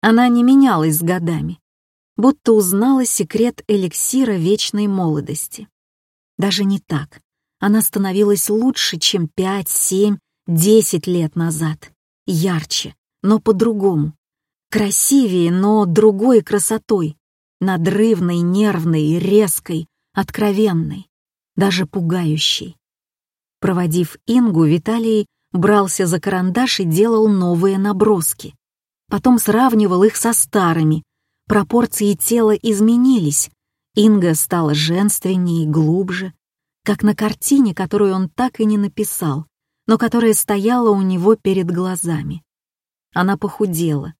Она не менялась с годами, будто узнала секрет эликсира вечной молодости. Даже не так. Она становилась лучше, чем пять, семь, десять лет назад. Ярче, но по-другому. Красивее, но другой красотой. Надрывной, нервной, резкой, откровенной, даже пугающей. Проводив Ингу, Виталий брался за карандаш и делал новые наброски. Потом сравнивал их со старыми. Пропорции тела изменились. Инга стала женственнее и глубже, как на картине, которую он так и не написал, но которая стояла у него перед глазами. Она похудела,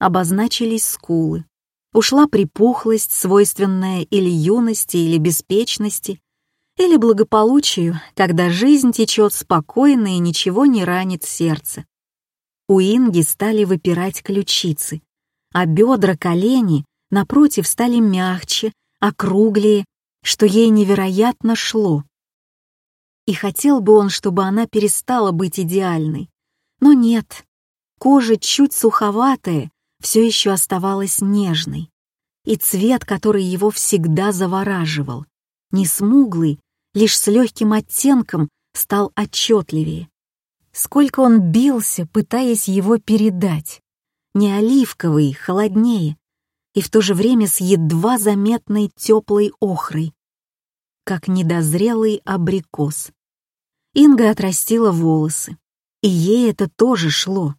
обозначились скулы, ушла припухлость, свойственная или юности, или беспечности, или благополучию, когда жизнь течет спокойно и ничего не ранит сердце. У Инги стали выпирать ключицы, а бедра, колени, напротив, стали мягче, округлее, что ей невероятно шло. И хотел бы он, чтобы она перестала быть идеальной. Но нет, кожа чуть суховатая, все еще оставалась нежной. И цвет, который его всегда завораживал, не смуглый, лишь с легким оттенком, стал отчетливее. Сколько он бился, пытаясь его передать. Не оливковый, холоднее, и в то же время с едва заметной теплой охрой, как недозрелый абрикос. Инга отрастила волосы, и ей это тоже шло.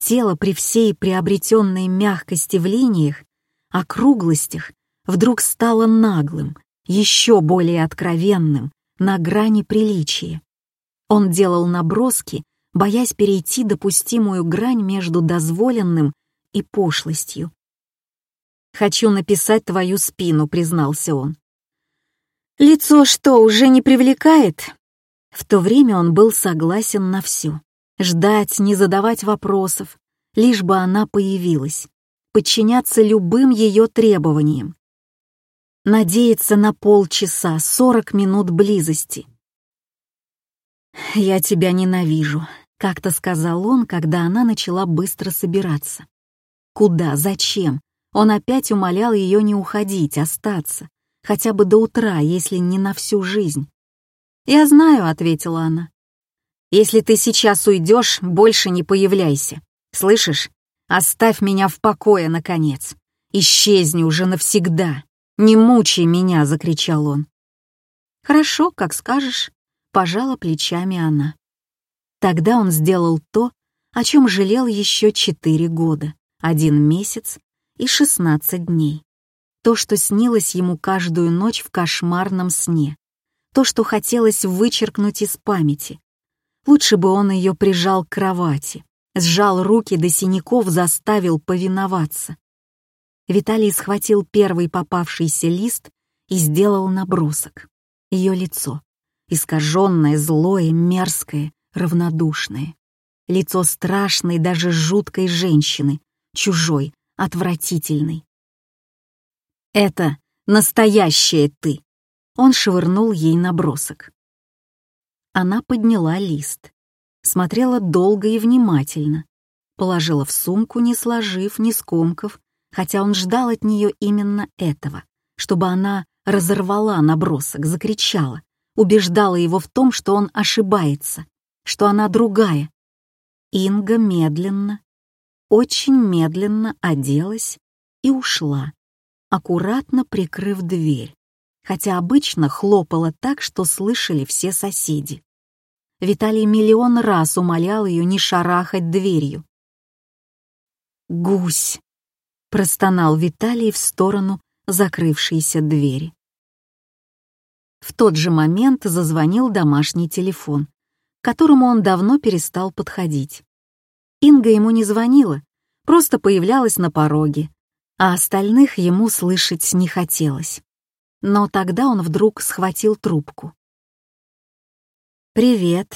Тело при всей приобретенной мягкости в линиях, округлостях, вдруг стало наглым, еще более откровенным, на грани приличия. Он делал наброски, боясь перейти допустимую грань между дозволенным и пошлостью. «Хочу написать твою спину», — признался он. «Лицо что, уже не привлекает?» В то время он был согласен на все. Ждать, не задавать вопросов, лишь бы она появилась, подчиняться любым ее требованиям надеяться на полчаса, сорок минут близости. «Я тебя ненавижу», — как-то сказал он, когда она начала быстро собираться. Куда, зачем? Он опять умолял ее не уходить, остаться, хотя бы до утра, если не на всю жизнь. «Я знаю», — ответила она. «Если ты сейчас уйдешь, больше не появляйся. Слышишь? Оставь меня в покое, наконец. Исчезни уже навсегда». «Не мучай меня!» — закричал он. «Хорошо, как скажешь», — пожала плечами она. Тогда он сделал то, о чем жалел еще четыре года, один месяц и шестнадцать дней. То, что снилось ему каждую ночь в кошмарном сне. То, что хотелось вычеркнуть из памяти. Лучше бы он ее прижал к кровати, сжал руки до синяков, заставил повиноваться. Виталий схватил первый попавшийся лист и сделал набросок. Ее лицо. Искаженное, злое, мерзкое, равнодушное. Лицо страшной, даже жуткой женщины, чужой, отвратительной. «Это настоящее ты!» Он швырнул ей набросок. Она подняла лист, смотрела долго и внимательно, положила в сумку, не сложив, не скомков, хотя он ждал от нее именно этого, чтобы она разорвала набросок, закричала, убеждала его в том, что он ошибается, что она другая. Инга медленно, очень медленно оделась и ушла, аккуратно прикрыв дверь, хотя обычно хлопала так, что слышали все соседи. Виталий миллион раз умолял ее не шарахать дверью. «Гусь!» — простонал Виталий в сторону закрывшейся двери. В тот же момент зазвонил домашний телефон, к которому он давно перестал подходить. Инга ему не звонила, просто появлялась на пороге, а остальных ему слышать не хотелось. Но тогда он вдруг схватил трубку. «Привет,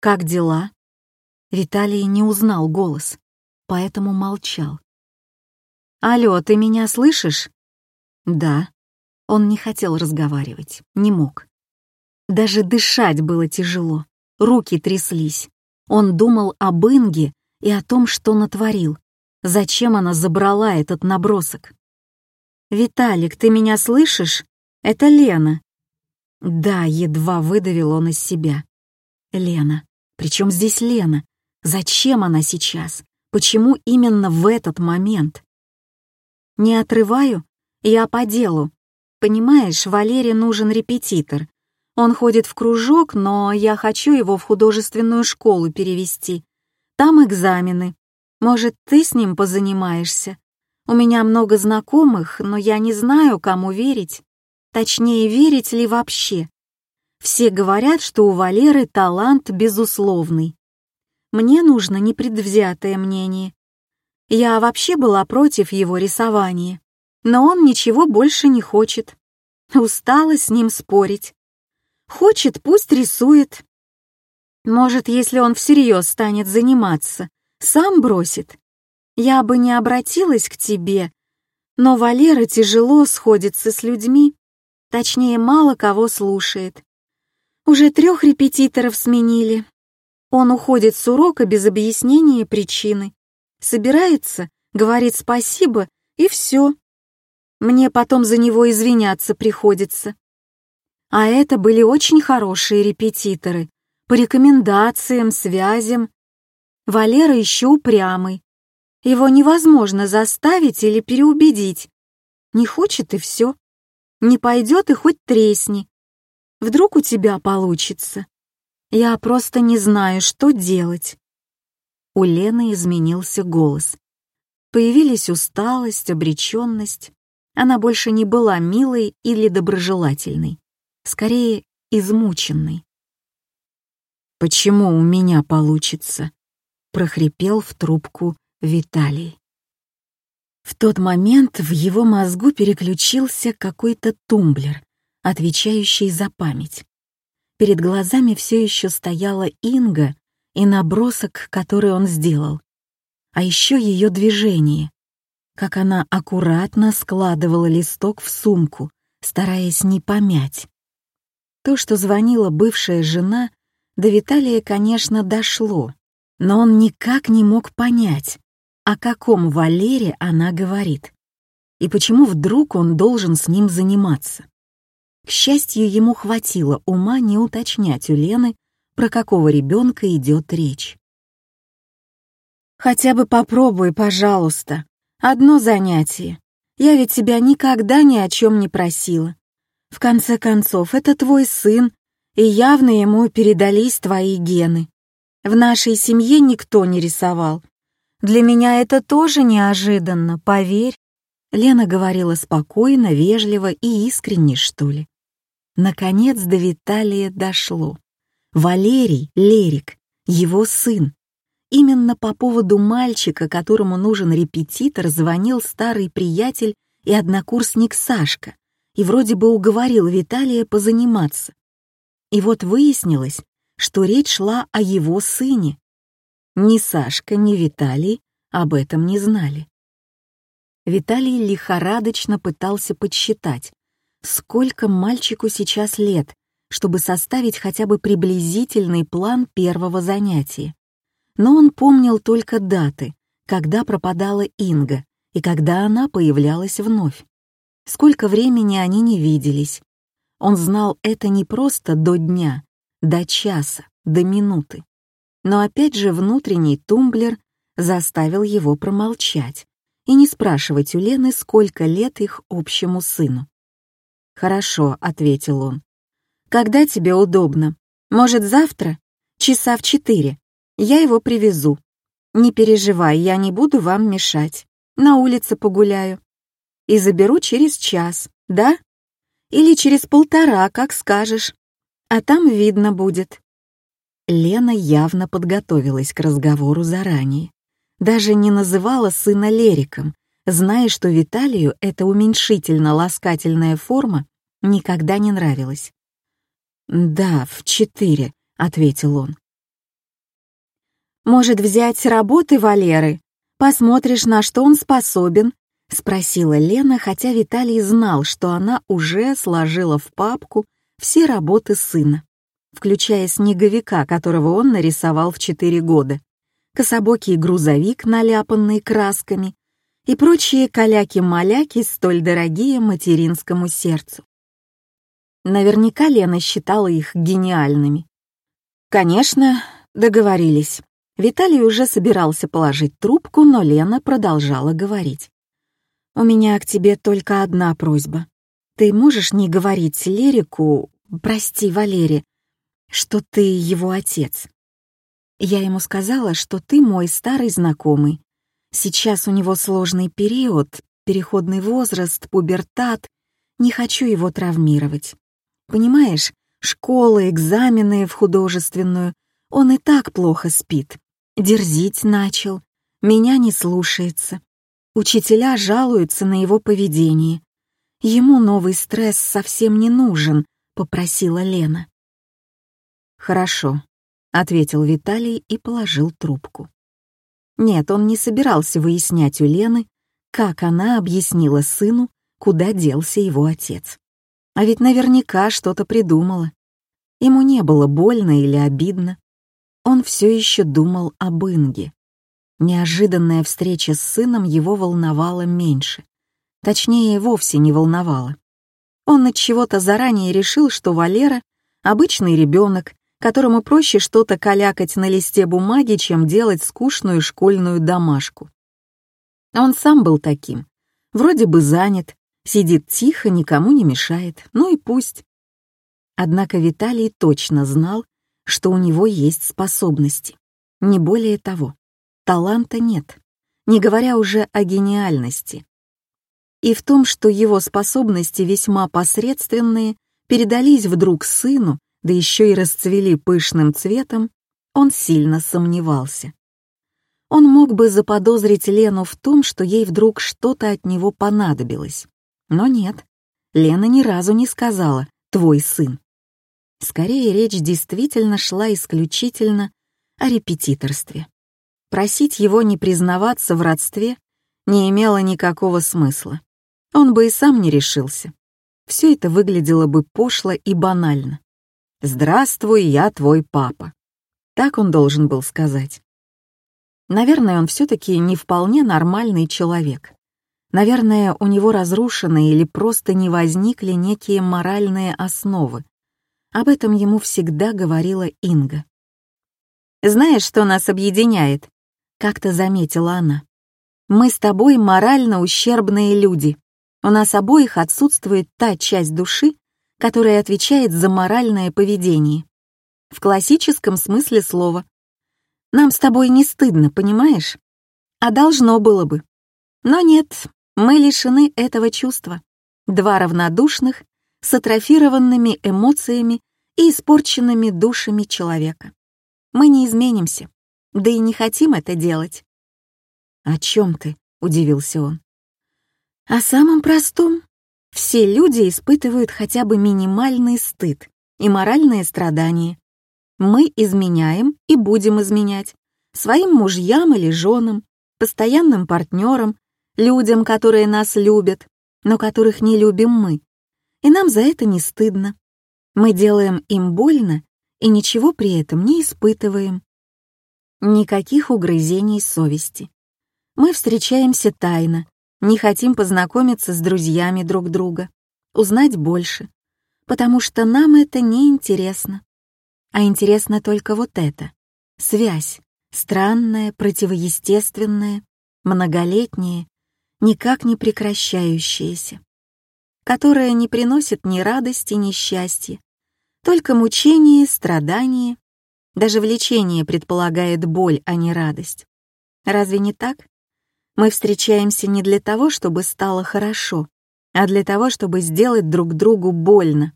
как дела?» Виталий не узнал голос, поэтому молчал. «Алло, ты меня слышишь?» «Да». Он не хотел разговаривать, не мог. Даже дышать было тяжело, руки тряслись. Он думал об Инге и о том, что натворил. Зачем она забрала этот набросок? «Виталик, ты меня слышишь? Это Лена». Да, едва выдавил он из себя. Лена. Причем здесь Лена? Зачем она сейчас? Почему именно в этот момент? Не отрываю, я по делу. Понимаешь, Валере нужен репетитор. Он ходит в кружок, но я хочу его в художественную школу перевести. Там экзамены. Может, ты с ним позанимаешься? У меня много знакомых, но я не знаю, кому верить. Точнее, верить ли вообще. Все говорят, что у Валеры талант безусловный. Мне нужно непредвзятое мнение. Я вообще была против его рисования, но он ничего больше не хочет. Устала с ним спорить. Хочет, пусть рисует. Может, если он всерьез станет заниматься, сам бросит. Я бы не обратилась к тебе, но Валера тяжело сходится с людьми, точнее, мало кого слушает. Уже трех репетиторов сменили. Он уходит с урока без объяснения причины. Собирается, говорит спасибо, и все. Мне потом за него извиняться приходится. А это были очень хорошие репетиторы, по рекомендациям, связям. Валера еще упрямый. Его невозможно заставить или переубедить. Не хочет и все. Не пойдет и хоть тресни. Вдруг у тебя получится. Я просто не знаю, что делать. У Лены изменился голос. Появились усталость, обреченность. Она больше не была милой или доброжелательной. Скорее, измученной. «Почему у меня получится?» — прохрипел в трубку Виталий. В тот момент в его мозгу переключился какой-то тумблер, отвечающий за память. Перед глазами все еще стояла Инга и набросок, который он сделал. А еще ее движение, как она аккуратно складывала листок в сумку, стараясь не помять. То, что звонила бывшая жена, до Виталия, конечно, дошло, но он никак не мог понять, о каком Валере она говорит и почему вдруг он должен с ним заниматься. К счастью, ему хватило ума не уточнять у Лены, про какого ребенка идет речь. «Хотя бы попробуй, пожалуйста. Одно занятие. Я ведь тебя никогда ни о чем не просила. В конце концов, это твой сын, и явно ему передались твои гены. В нашей семье никто не рисовал. Для меня это тоже неожиданно, поверь. Лена говорила спокойно, вежливо и искренне, что ли. Наконец до Виталия дошло. Валерий, Лерик, его сын. Именно по поводу мальчика, которому нужен репетитор, звонил старый приятель и однокурсник Сашка и вроде бы уговорил Виталия позаниматься. И вот выяснилось, что речь шла о его сыне. Ни Сашка, ни Виталий об этом не знали. Виталий лихорадочно пытался подсчитать, сколько мальчику сейчас лет, чтобы составить хотя бы приблизительный план первого занятия. Но он помнил только даты, когда пропадала Инга и когда она появлялась вновь. Сколько времени они не виделись. Он знал это не просто до дня, до часа, до минуты. Но опять же внутренний тумблер заставил его промолчать и не спрашивать у Лены, сколько лет их общему сыну. «Хорошо», — ответил он. «Когда тебе удобно? Может, завтра? Часа в четыре. Я его привезу. Не переживай, я не буду вам мешать. На улице погуляю. И заберу через час, да? Или через полтора, как скажешь. А там видно будет». Лена явно подготовилась к разговору заранее. Даже не называла сына Лериком, зная, что Виталию эта уменьшительно-ласкательная форма никогда не нравилась. «Да, в четыре», — ответил он. «Может, взять работы Валеры? Посмотришь, на что он способен?» — спросила Лена, хотя Виталий знал, что она уже сложила в папку все работы сына, включая снеговика, которого он нарисовал в четыре года. кособокий грузовик, наляпанный красками, и прочие каляки-маляки, столь дорогие материнскому сердцу. Наверняка Лена считала их гениальными. Конечно, договорились. Виталий уже собирался положить трубку, но Лена продолжала говорить. «У меня к тебе только одна просьба. Ты можешь не говорить Лерику, прости, Валере, что ты его отец. Я ему сказала, что ты мой старый знакомый. Сейчас у него сложный период, переходный возраст, пубертат. Не хочу его травмировать. Понимаешь, школа, экзамены в художественную. Он и так плохо спит. Дерзить начал. Меня не слушается. Учителя жалуются на его поведение. Ему новый стресс совсем не нужен, попросила Лена. Хорошо, ответил Виталий и положил трубку. Нет, он не собирался выяснять у Лены, как она объяснила сыну, куда делся его отец. А ведь наверняка что-то придумала. Ему не было больно или обидно. Он все еще думал об Инге. Неожиданная встреча с сыном его волновала меньше. Точнее, вовсе не волновало. Он от чего-то заранее решил, что Валера — обычный ребенок, которому проще что-то калякать на листе бумаги, чем делать скучную школьную домашку. Он сам был таким. Вроде бы занят, сидит тихо, никому не мешает, ну и пусть. Однако Виталий точно знал, что у него есть способности. Не более того, таланта нет, не говоря уже о гениальности и в том, что его способности весьма посредственные передались вдруг сыну, да еще и расцвели пышным цветом, он сильно сомневался. Он мог бы заподозрить Лену в том, что ей вдруг что-то от него понадобилось. Но нет, Лена ни разу не сказала «твой сын». Скорее, речь действительно шла исключительно о репетиторстве. Просить его не признаваться в родстве не имело никакого смысла. Он бы и сам не решился. Все это выглядело бы пошло и банально. «Здравствуй, я твой папа». Так он должен был сказать. Наверное, он все-таки не вполне нормальный человек. Наверное, у него разрушены или просто не возникли некие моральные основы. Об этом ему всегда говорила Инга. «Знаешь, что нас объединяет?» — как-то заметила она. «Мы с тобой морально ущербные люди. У нас обоих отсутствует та часть души, которая отвечает за моральное поведение. В классическом смысле слова. Нам с тобой не стыдно, понимаешь? А должно было бы. Но нет, мы лишены этого чувства. Два равнодушных, с атрофированными эмоциями и испорченными душами человека. Мы не изменимся, да и не хотим это делать. «О чем ты?» — удивился он. О самом простом. Все люди испытывают хотя бы минимальный стыд и моральные страдания. Мы изменяем и будем изменять своим мужьям или женам, постоянным партнерам, людям, которые нас любят, но которых не любим мы. И нам за это не стыдно. Мы делаем им больно и ничего при этом не испытываем. Никаких угрызений совести. Мы встречаемся тайно, не хотим познакомиться с друзьями друг друга, узнать больше, потому что нам это не интересно. А интересно только вот это — связь, странная, противоестественная, многолетняя, никак не прекращающаяся, которая не приносит ни радости, ни счастья, только мучение, страдание, даже влечение предполагает боль, а не радость. Разве не так? Мы встречаемся не для того, чтобы стало хорошо, а для того, чтобы сделать друг другу больно,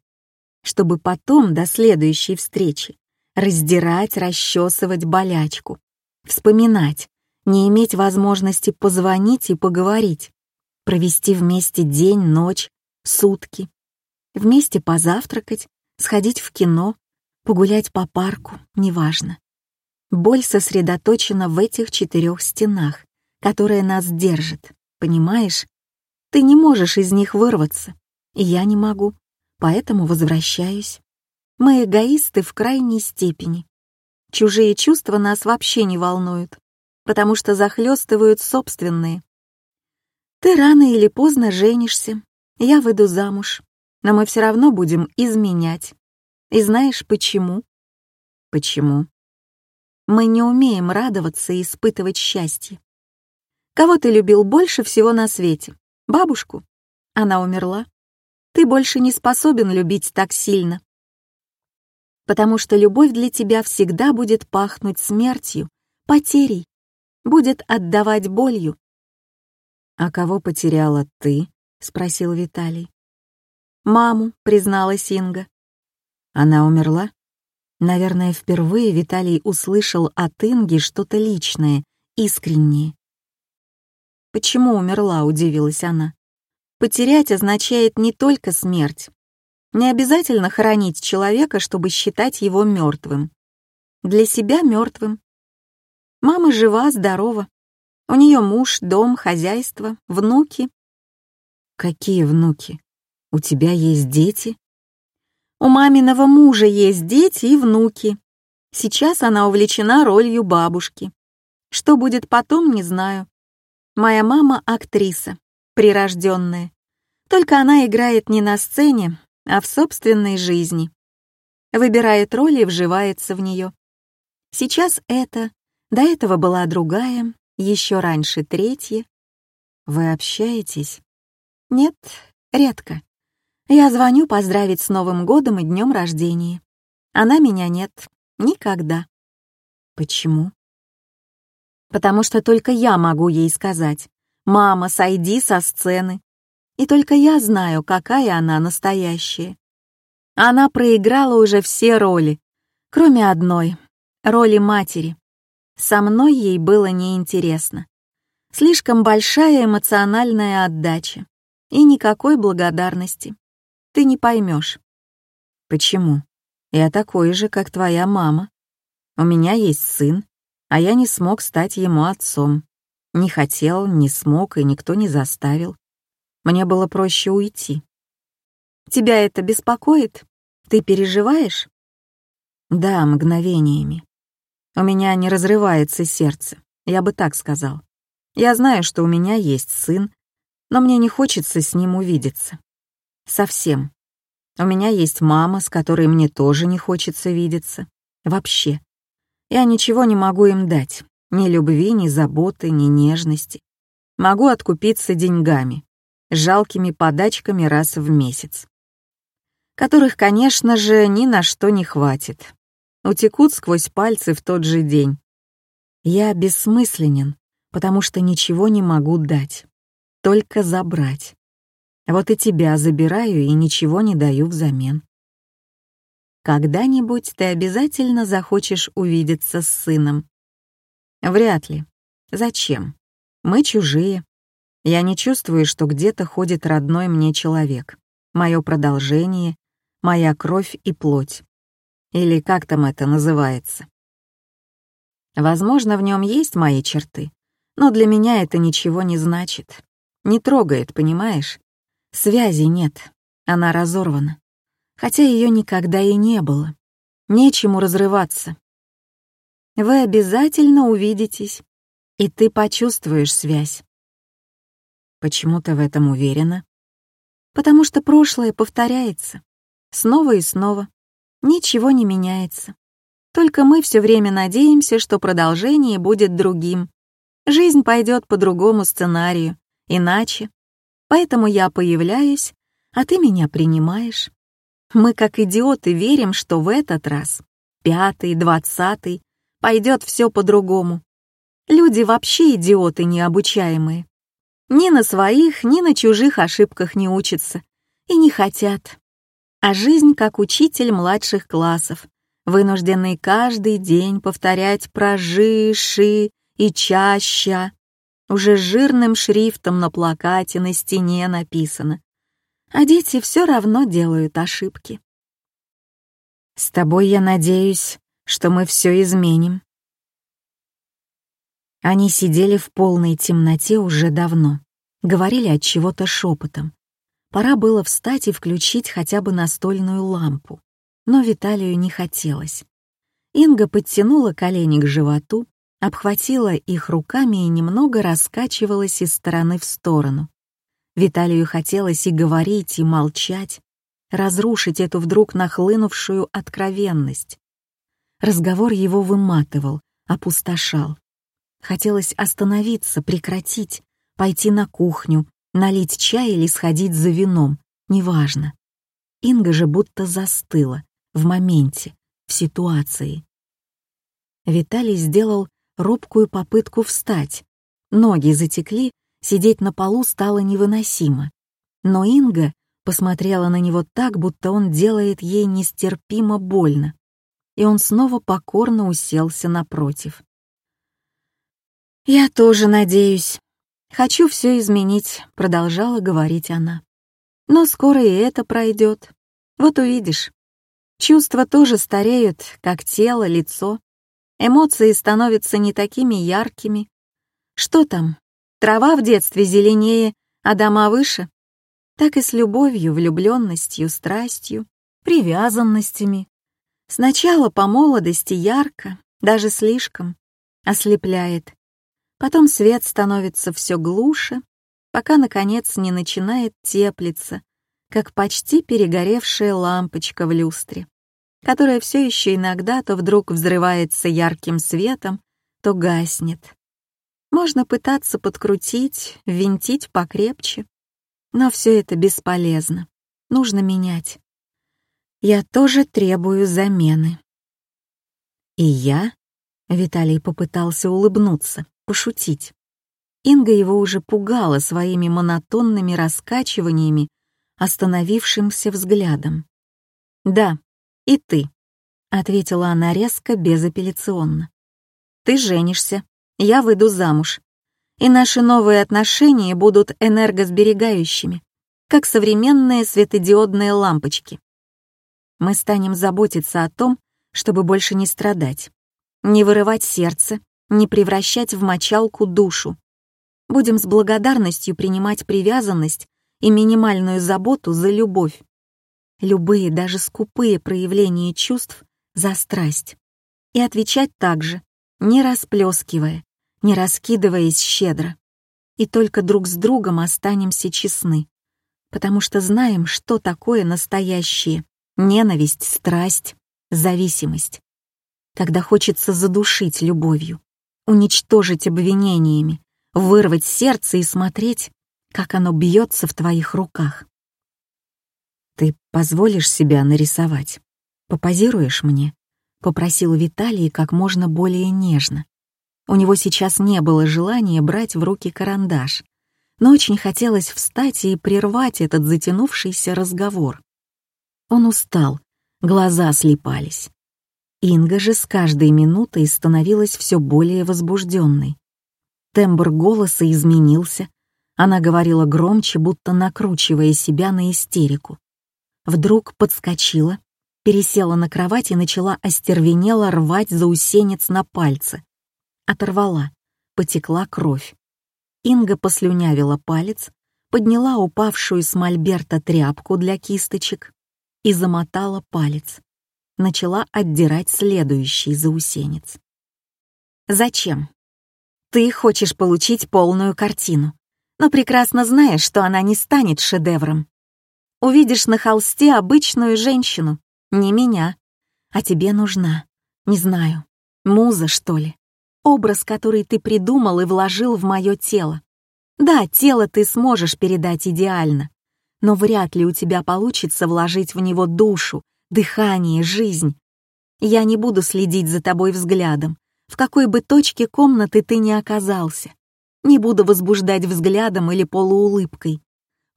чтобы потом, до следующей встречи, раздирать, расчесывать болячку, вспоминать, не иметь возможности позвонить и поговорить, провести вместе день, ночь, сутки, вместе позавтракать, сходить в кино, погулять по парку, неважно. Боль сосредоточена в этих четырех стенах, которая нас держит, понимаешь? Ты не можешь из них вырваться, и я не могу, поэтому возвращаюсь. Мы эгоисты в крайней степени. Чужие чувства нас вообще не волнуют, потому что захлестывают собственные. Ты рано или поздно женишься, я выйду замуж, но мы все равно будем изменять. И знаешь почему? Почему? Мы не умеем радоваться и испытывать счастье. Кого ты любил больше всего на свете? Бабушку? Она умерла. Ты больше не способен любить так сильно. Потому что любовь для тебя всегда будет пахнуть смертью, потерей, будет отдавать болью. «А кого потеряла ты?» — спросил Виталий. «Маму», — призналась Инга. Она умерла? Наверное, впервые Виталий услышал от Инги что-то личное, искреннее. «Почему умерла?» — удивилась она. «Потерять означает не только смерть. Не обязательно хоронить человека, чтобы считать его мертвым. Для себя мертвым. Мама жива, здорова. У нее муж, дом, хозяйство, внуки». «Какие внуки? У тебя есть дети?» У маминого мужа есть дети и внуки. Сейчас она увлечена ролью бабушки. Что будет потом, не знаю. Моя мама — актриса, прирожденная. Только она играет не на сцене, а в собственной жизни. Выбирает роль и вживается в нее. Сейчас это, до этого была другая, еще раньше третья. Вы общаетесь? Нет, редко. Я звоню поздравить с Новым годом и днем рождения. Она меня нет. Никогда. Почему? Потому что только я могу ей сказать «Мама, сойди со сцены». И только я знаю, какая она настоящая. Она проиграла уже все роли, кроме одной — роли матери. Со мной ей было неинтересно. Слишком большая эмоциональная отдача и никакой благодарности ты не поймешь. Почему? Я такой же, как твоя мама. У меня есть сын, а я не смог стать ему отцом. Не хотел, не смог, и никто не заставил. Мне было проще уйти. Тебя это беспокоит? Ты переживаешь? Да, мгновениями. У меня не разрывается сердце, я бы так сказал. Я знаю, что у меня есть сын, но мне не хочется с ним увидеться. Совсем. У меня есть мама, с которой мне тоже не хочется видеться. Вообще. Я ничего не могу им дать. Ни любви, ни заботы, ни нежности. Могу откупиться деньгами, жалкими подачками раз в месяц. Которых, конечно же, ни на что не хватит. Утекут сквозь пальцы в тот же день. Я бессмысленен, потому что ничего не могу дать. Только забрать. Вот и тебя забираю и ничего не даю взамен. Когда-нибудь ты обязательно захочешь увидеться с сыном. Вряд ли. Зачем? Мы чужие. Я не чувствую, что где-то ходит родной мне человек. Мое продолжение, моя кровь и плоть. Или как там это называется. Возможно, в нем есть мои черты, но для меня это ничего не значит. Не трогает, понимаешь? Связи нет, она разорвана. Хотя ее никогда и не было. Нечему разрываться. Вы обязательно увидитесь, и ты почувствуешь связь. Почему ты в этом уверена? Потому что прошлое повторяется. Снова и снова. Ничего не меняется. Только мы все время надеемся, что продолжение будет другим. Жизнь пойдет по другому сценарию, иначе. Поэтому я появляюсь, а ты меня принимаешь. Мы, как идиоты, верим, что в этот раз, пятый, двадцатый, пойдет все по-другому. Люди вообще идиоты необучаемые. Ни на своих, ни на чужих ошибках не учатся и не хотят. А жизнь как учитель младших классов, вынужденный каждый день повторять про «жи», «ши» и «чаща», уже жирным шрифтом на плакате на стене написано. А дети все равно делают ошибки. С тобой я надеюсь, что мы все изменим. Они сидели в полной темноте уже давно, говорили от чего-то шепотом. Пора было встать и включить хотя бы настольную лампу, но Виталию не хотелось. Инга подтянула колени к животу, обхватила их руками и немного раскачивалась из стороны в сторону. Виталию хотелось и говорить, и молчать, разрушить эту вдруг нахлынувшую откровенность. Разговор его выматывал, опустошал. Хотелось остановиться, прекратить, пойти на кухню, налить чай или сходить за вином, неважно. Инга же будто застыла, в моменте, в ситуации. Виталий сделал робкую попытку встать. Ноги затекли, сидеть на полу стало невыносимо. Но Инга посмотрела на него так, будто он делает ей нестерпимо больно. И он снова покорно уселся напротив. «Я тоже надеюсь. Хочу все изменить», — продолжала говорить она. «Но скоро и это пройдет. Вот увидишь. Чувства тоже стареют, как тело, лицо. Эмоции становятся не такими яркими. Что там? Трава в детстве зеленее, а дома выше? Так и с любовью, влюбленностью, страстью, привязанностями. Сначала по молодости ярко, даже слишком, ослепляет, Потом свет становится все глуше, пока, наконец, не начинает теплиться, как почти перегоревшая лампочка в люстре, которая все еще иногда то вдруг взрывается ярким светом, то гаснет. Можно пытаться подкрутить, винтить покрепче, но все это бесполезно. Нужно менять. Я тоже требую замены. И я? Виталий попытался улыбнуться пошутить. Инга его уже пугала своими монотонными раскачиваниями, остановившимся взглядом. «Да, и ты», — ответила она резко, безапелляционно. «Ты женишься, я выйду замуж, и наши новые отношения будут энергосберегающими, как современные светодиодные лампочки. Мы станем заботиться о том, чтобы больше не страдать, не вырывать сердце, не превращать в мочалку душу. Будем с благодарностью принимать привязанность и минимальную заботу за любовь. Любые, даже скупые проявления чувств за страсть. И отвечать так же, не расплескивая, не раскидываясь щедро. И только друг с другом останемся честны, потому что знаем, что такое настоящее ненависть, страсть, зависимость. Когда хочется задушить любовью уничтожить обвинениями, вырвать сердце и смотреть, как оно бьется в твоих руках. «Ты позволишь себя нарисовать? Попозируешь мне?» — попросил Виталий как можно более нежно. У него сейчас не было желания брать в руки карандаш, но очень хотелось встать и прервать этот затянувшийся разговор. Он устал, глаза слепались. Инга же с каждой минутой становилась все более возбужденной. Тембр голоса изменился, она говорила громче, будто накручивая себя на истерику. Вдруг подскочила, пересела на кровать и начала остервенело рвать заусенец на пальце. Оторвала, потекла кровь. Инга послюнявила палец, подняла упавшую с мольберта тряпку для кисточек и замотала палец начала отдирать следующий заусенец. «Зачем? Ты хочешь получить полную картину, но прекрасно знаешь, что она не станет шедевром. Увидишь на холсте обычную женщину, не меня, а тебе нужна, не знаю, муза, что ли, образ, который ты придумал и вложил в мое тело. Да, тело ты сможешь передать идеально, но вряд ли у тебя получится вложить в него душу, дыхание, жизнь. Я не буду следить за тобой взглядом, в какой бы точке комнаты ты ни оказался. Не буду возбуждать взглядом или полуулыбкой.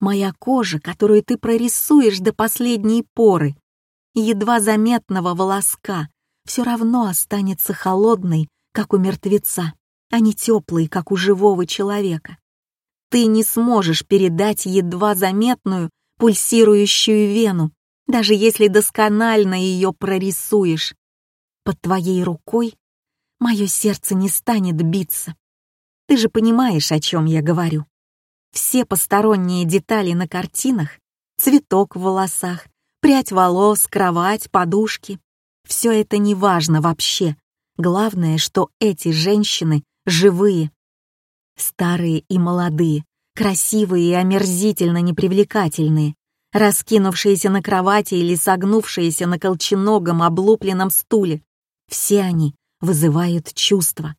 Моя кожа, которую ты прорисуешь до последней поры, едва заметного волоска, все равно останется холодной, как у мертвеца, а не теплой, как у живого человека. Ты не сможешь передать едва заметную, пульсирующую вену, даже если досконально ее прорисуешь. Под твоей рукой мое сердце не станет биться. Ты же понимаешь, о чем я говорю. Все посторонние детали на картинах — цветок в волосах, прядь волос, кровать, подушки — все это не важно вообще, Главное, что эти женщины живые. Старые и молодые, красивые и омерзительно непривлекательные, раскинувшиеся на кровати или согнувшиеся на колченогом облупленном стуле. Все они вызывают чувства.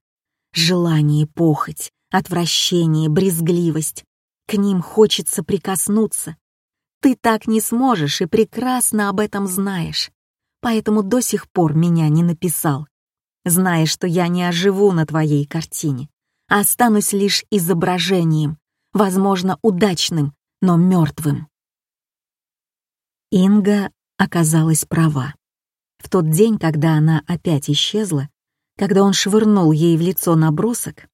Желание, похоть, отвращение, брезгливость. К ним хочется прикоснуться. Ты так не сможешь и прекрасно об этом знаешь. Поэтому до сих пор меня не написал. Зная, что я не оживу на твоей картине, а останусь лишь изображением, возможно, удачным, но мертвым. Инга оказалась права. В тот день, когда она опять исчезла, когда он швырнул ей в лицо набросок,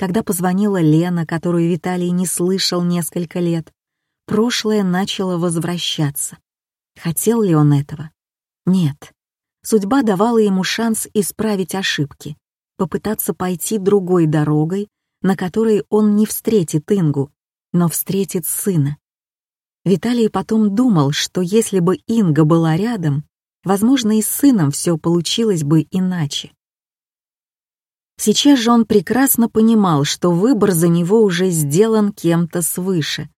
когда позвонила Лена, которую Виталий не слышал несколько лет, прошлое начало возвращаться. Хотел ли он этого? Нет. Судьба давала ему шанс исправить ошибки, попытаться пойти другой дорогой, на которой он не встретит Ингу, но встретит сына. Виталий потом думал, что если бы Инга была рядом, возможно, и с сыном все получилось бы иначе. Сейчас же он прекрасно понимал, что выбор за него уже сделан кем-то свыше.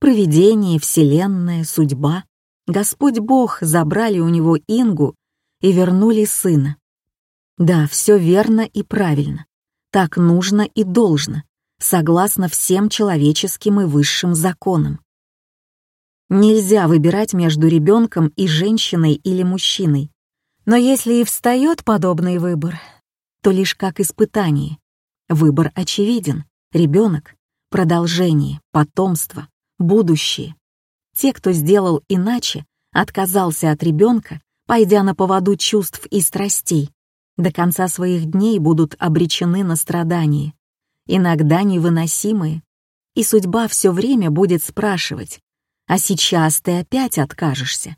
Провидение, Вселенная, судьба, Господь Бог забрали у него Ингу и вернули сына. Да, все верно и правильно. Так нужно и должно, согласно всем человеческим и высшим законам. Нельзя выбирать между ребенком и женщиной или мужчиной. Но если и встает подобный выбор, то лишь как испытание. Выбор очевиден. Ребенок, продолжение, потомство, будущее. Те, кто сделал иначе, отказался от ребенка, пойдя на поводу чувств и страстей, до конца своих дней будут обречены на страдания, иногда невыносимые, и судьба все время будет спрашивать, а сейчас ты опять откажешься?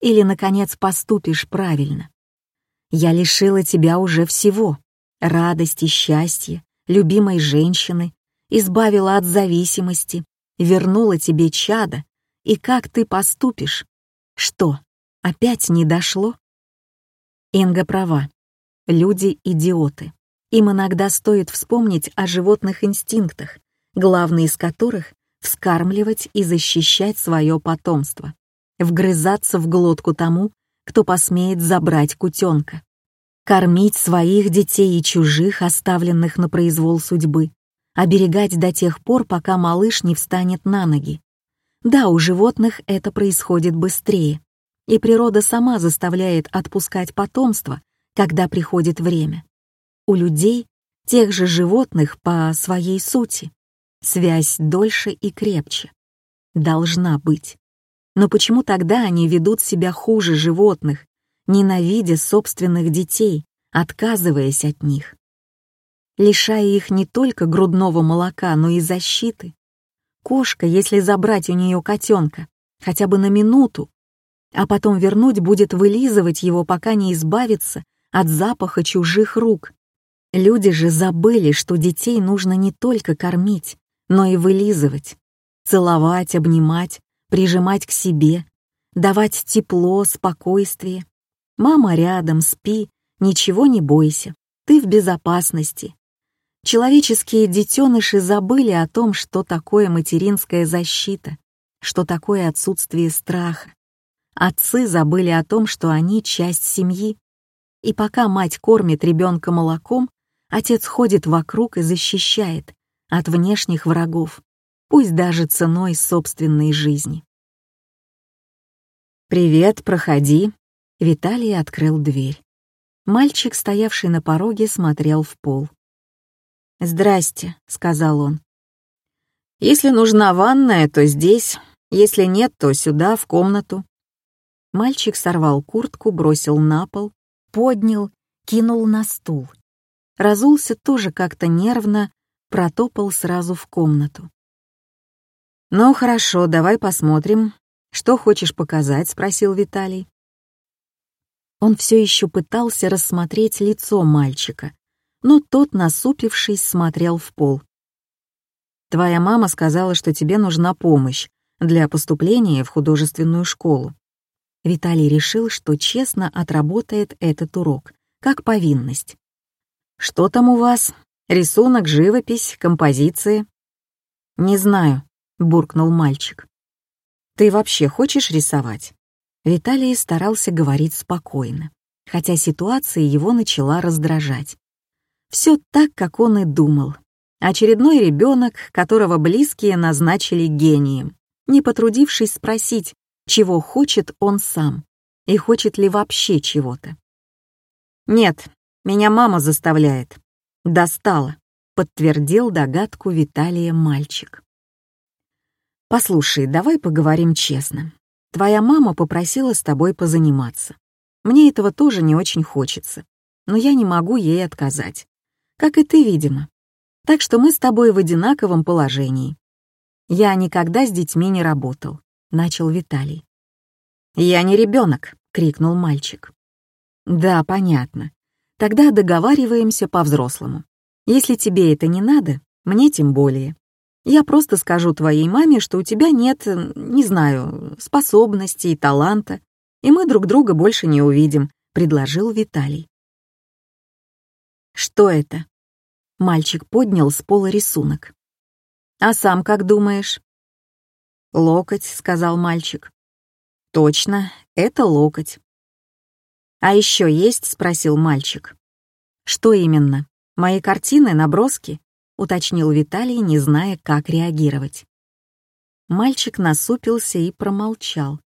Или, наконец, поступишь правильно? Я лишила тебя уже всего — радости, счастья, любимой женщины, избавила от зависимости, вернула тебе чадо, и как ты поступишь? Что, опять не дошло? Инга права. Люди — идиоты. Им иногда стоит вспомнить о животных инстинктах, главный из которых вскармливать и защищать свое потомство, вгрызаться в глотку тому, кто посмеет забрать кутенка, кормить своих детей и чужих, оставленных на произвол судьбы, оберегать до тех пор, пока малыш не встанет на ноги. Да, у животных это происходит быстрее, и природа сама заставляет отпускать потомство, когда приходит время. У людей, тех же животных по своей сути, Связь дольше и крепче. Должна быть. Но почему тогда они ведут себя хуже животных, ненавидя собственных детей, отказываясь от них? Лишая их не только грудного молока, но и защиты. Кошка, если забрать у нее котенка, хотя бы на минуту, а потом вернуть, будет вылизывать его, пока не избавится от запаха чужих рук. Люди же забыли, что детей нужно не только кормить, но и вылизывать, целовать, обнимать, прижимать к себе, давать тепло, спокойствие. Мама рядом, спи, ничего не бойся, ты в безопасности. Человеческие детеныши забыли о том, что такое материнская защита, что такое отсутствие страха. Отцы забыли о том, что они часть семьи. И пока мать кормит ребенка молоком, отец ходит вокруг и защищает, от внешних врагов, пусть даже ценой собственной жизни. «Привет, проходи», — Виталий открыл дверь. Мальчик, стоявший на пороге, смотрел в пол. «Здрасте», — сказал он. «Если нужна ванная, то здесь, если нет, то сюда, в комнату». Мальчик сорвал куртку, бросил на пол, поднял, кинул на стул. Разулся тоже как-то нервно, протопал сразу в комнату. «Ну хорошо, давай посмотрим. Что хочешь показать?» — спросил Виталий. Он все еще пытался рассмотреть лицо мальчика, но тот, насупившись, смотрел в пол. «Твоя мама сказала, что тебе нужна помощь для поступления в художественную школу». Виталий решил, что честно отработает этот урок, как повинность, «Что там у вас? Рисунок, живопись, композиции?» «Не знаю», — буркнул мальчик. «Ты вообще хочешь рисовать?» Виталий старался говорить спокойно, хотя ситуация его начала раздражать. Все так, как он и думал. Очередной ребенок, которого близкие назначили гением, не потрудившись спросить, чего хочет он сам и хочет ли вообще чего-то. «Нет, меня мама заставляет. Достала», — подтвердил догадку Виталия мальчик. «Послушай, давай поговорим честно. Твоя мама попросила с тобой позаниматься. Мне этого тоже не очень хочется, но я не могу ей отказать. Как и ты, видимо. Так что мы с тобой в одинаковом положении. Я никогда с детьми не работал», — начал Виталий. «Я не ребенок», — крикнул мальчик. «Да, понятно. Тогда договариваемся по-взрослому. Если тебе это не надо, мне тем более. Я просто скажу твоей маме, что у тебя нет, не знаю, способностей, таланта, и мы друг друга больше не увидим», — предложил Виталий. «Что это?» Мальчик поднял с пола рисунок. «А сам как думаешь?» «Локоть», — сказал мальчик. Точно, это локоть. А еще есть? спросил мальчик. Что именно? Мои картины, наброски? Уточнил Виталий, не зная, как реагировать. Мальчик насупился и промолчал.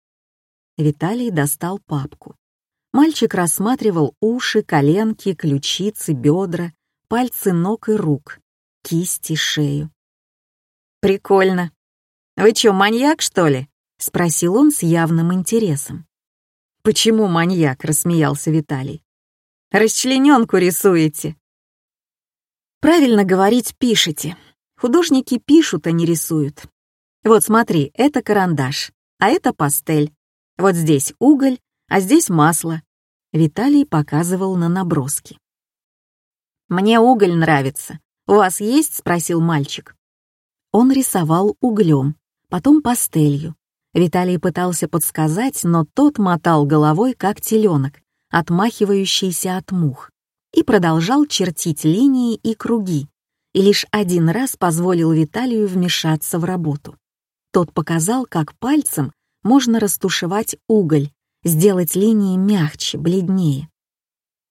Виталий достал папку. Мальчик рассматривал уши, коленки, ключицы, бедра, пальцы ног и рук, кисти, шею. «Прикольно. Вы чё, маньяк, что ли?» — спросил он с явным интересом. «Почему маньяк?» — рассмеялся Виталий. «Расчлененку рисуете». «Правильно говорить, пишете. Художники пишут, а не рисуют. Вот смотри, это карандаш, а это пастель. Вот здесь уголь, а здесь масло». Виталий показывал на наброски. «Мне уголь нравится. У вас есть?» — спросил мальчик. Он рисовал углем, потом пастелью, Виталий пытался подсказать, но тот мотал головой, как теленок, отмахивающийся от мух, и продолжал чертить линии и круги, и лишь один раз позволил Виталию вмешаться в работу. Тот показал, как пальцем можно растушевать уголь, сделать линии мягче, бледнее.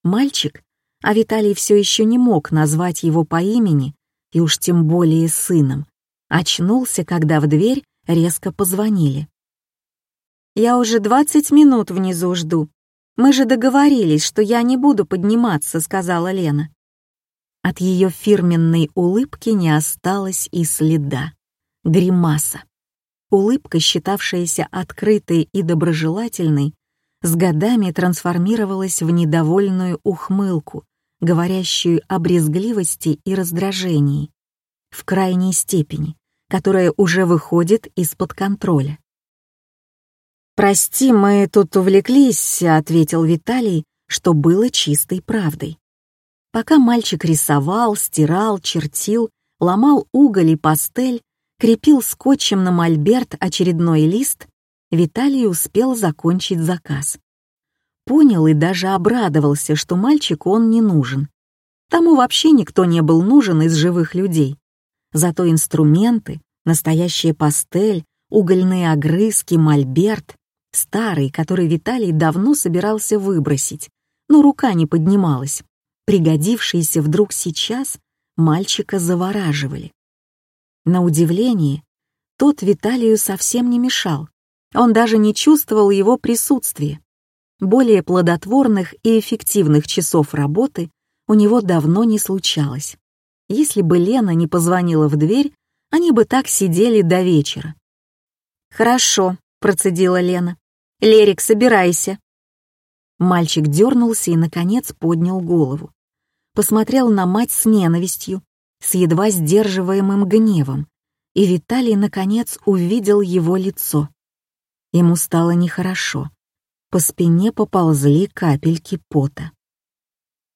Мальчик, а Виталий все еще не мог назвать его по имени, и уж тем более сыном, очнулся, когда в дверь резко позвонили. Я уже двадцать минут внизу жду. Мы же договорились, что я не буду подниматься», — сказала Лена. От ее фирменной улыбки не осталось и следа. Гримаса. Улыбка, считавшаяся открытой и доброжелательной, с годами трансформировалась в недовольную ухмылку, говорящую о брезгливости и раздражении, в крайней степени, которая уже выходит из-под контроля. «Прости, мы тут увлеклись», — ответил Виталий, что было чистой правдой. Пока мальчик рисовал, стирал, чертил, ломал уголь и пастель, крепил скотчем на мольберт очередной лист, Виталий успел закончить заказ. Понял и даже обрадовался, что мальчику он не нужен. Тому вообще никто не был нужен из живых людей. Зато инструменты, настоящая пастель, угольные огрызки, мольберт старый, который Виталий давно собирался выбросить, но рука не поднималась, пригодившиеся вдруг сейчас, мальчика завораживали. На удивление, тот Виталию совсем не мешал, он даже не чувствовал его присутствия. Более плодотворных и эффективных часов работы у него давно не случалось. Если бы Лена не позвонила в дверь, они бы так сидели до вечера. «Хорошо», — процедила Лена. «Лерик, собирайся!» Мальчик дернулся и, наконец, поднял голову. Посмотрел на мать с ненавистью, с едва сдерживаемым гневом, и Виталий, наконец, увидел его лицо. Ему стало нехорошо. По спине поползли капельки пота.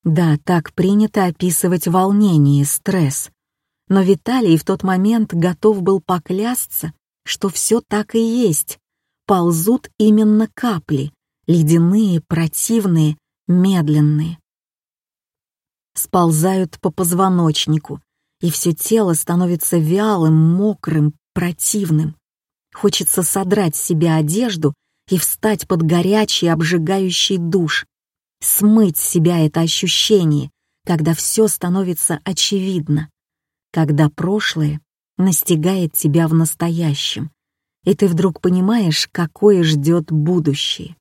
Да, так принято описывать волнение, стресс. Но Виталий в тот момент готов был поклясться, что все так и есть ползут именно капли, ледяные, противные, медленные. сползают по позвоночнику, и все тело становится вялым, мокрым, противным. Хочется содрать с себя одежду и встать под горячий, обжигающий душ, смыть с себя это ощущение, когда все становится очевидно, когда прошлое настигает тебя в настоящем, и ты вдруг понимаешь, какое ждет будущее.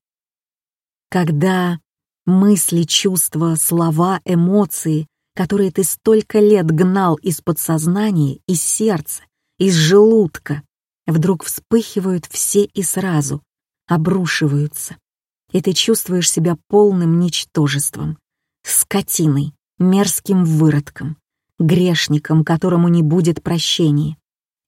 Когда мысли, чувства, слова, эмоции, которые ты столько лет гнал из подсознания, из сердца, из желудка, вдруг вспыхивают все и сразу, обрушиваются, и ты чувствуешь себя полным ничтожеством, скотиной, мерзким выродком, грешником, которому не будет прощения.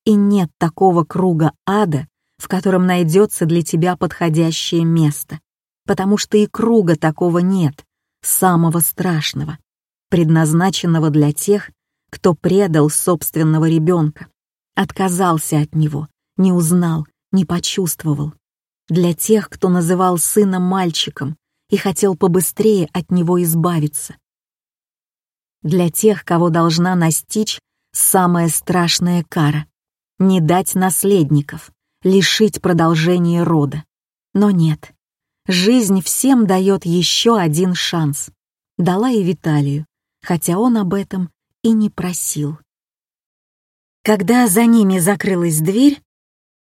И нет такого круга ада, в котором найдется для тебя подходящее место, потому что и круга такого нет, самого страшного, предназначенного для тех, кто предал собственного ребенка, отказался от него, не узнал, не почувствовал, для тех, кто называл сына мальчиком и хотел побыстрее от него избавиться, для тех, кого должна настичь самая страшная кара — не дать наследников, лишить продолжения рода. Но нет, жизнь всем дает еще один шанс. Дала и Виталию, хотя он об этом и не просил. Когда за ними закрылась дверь,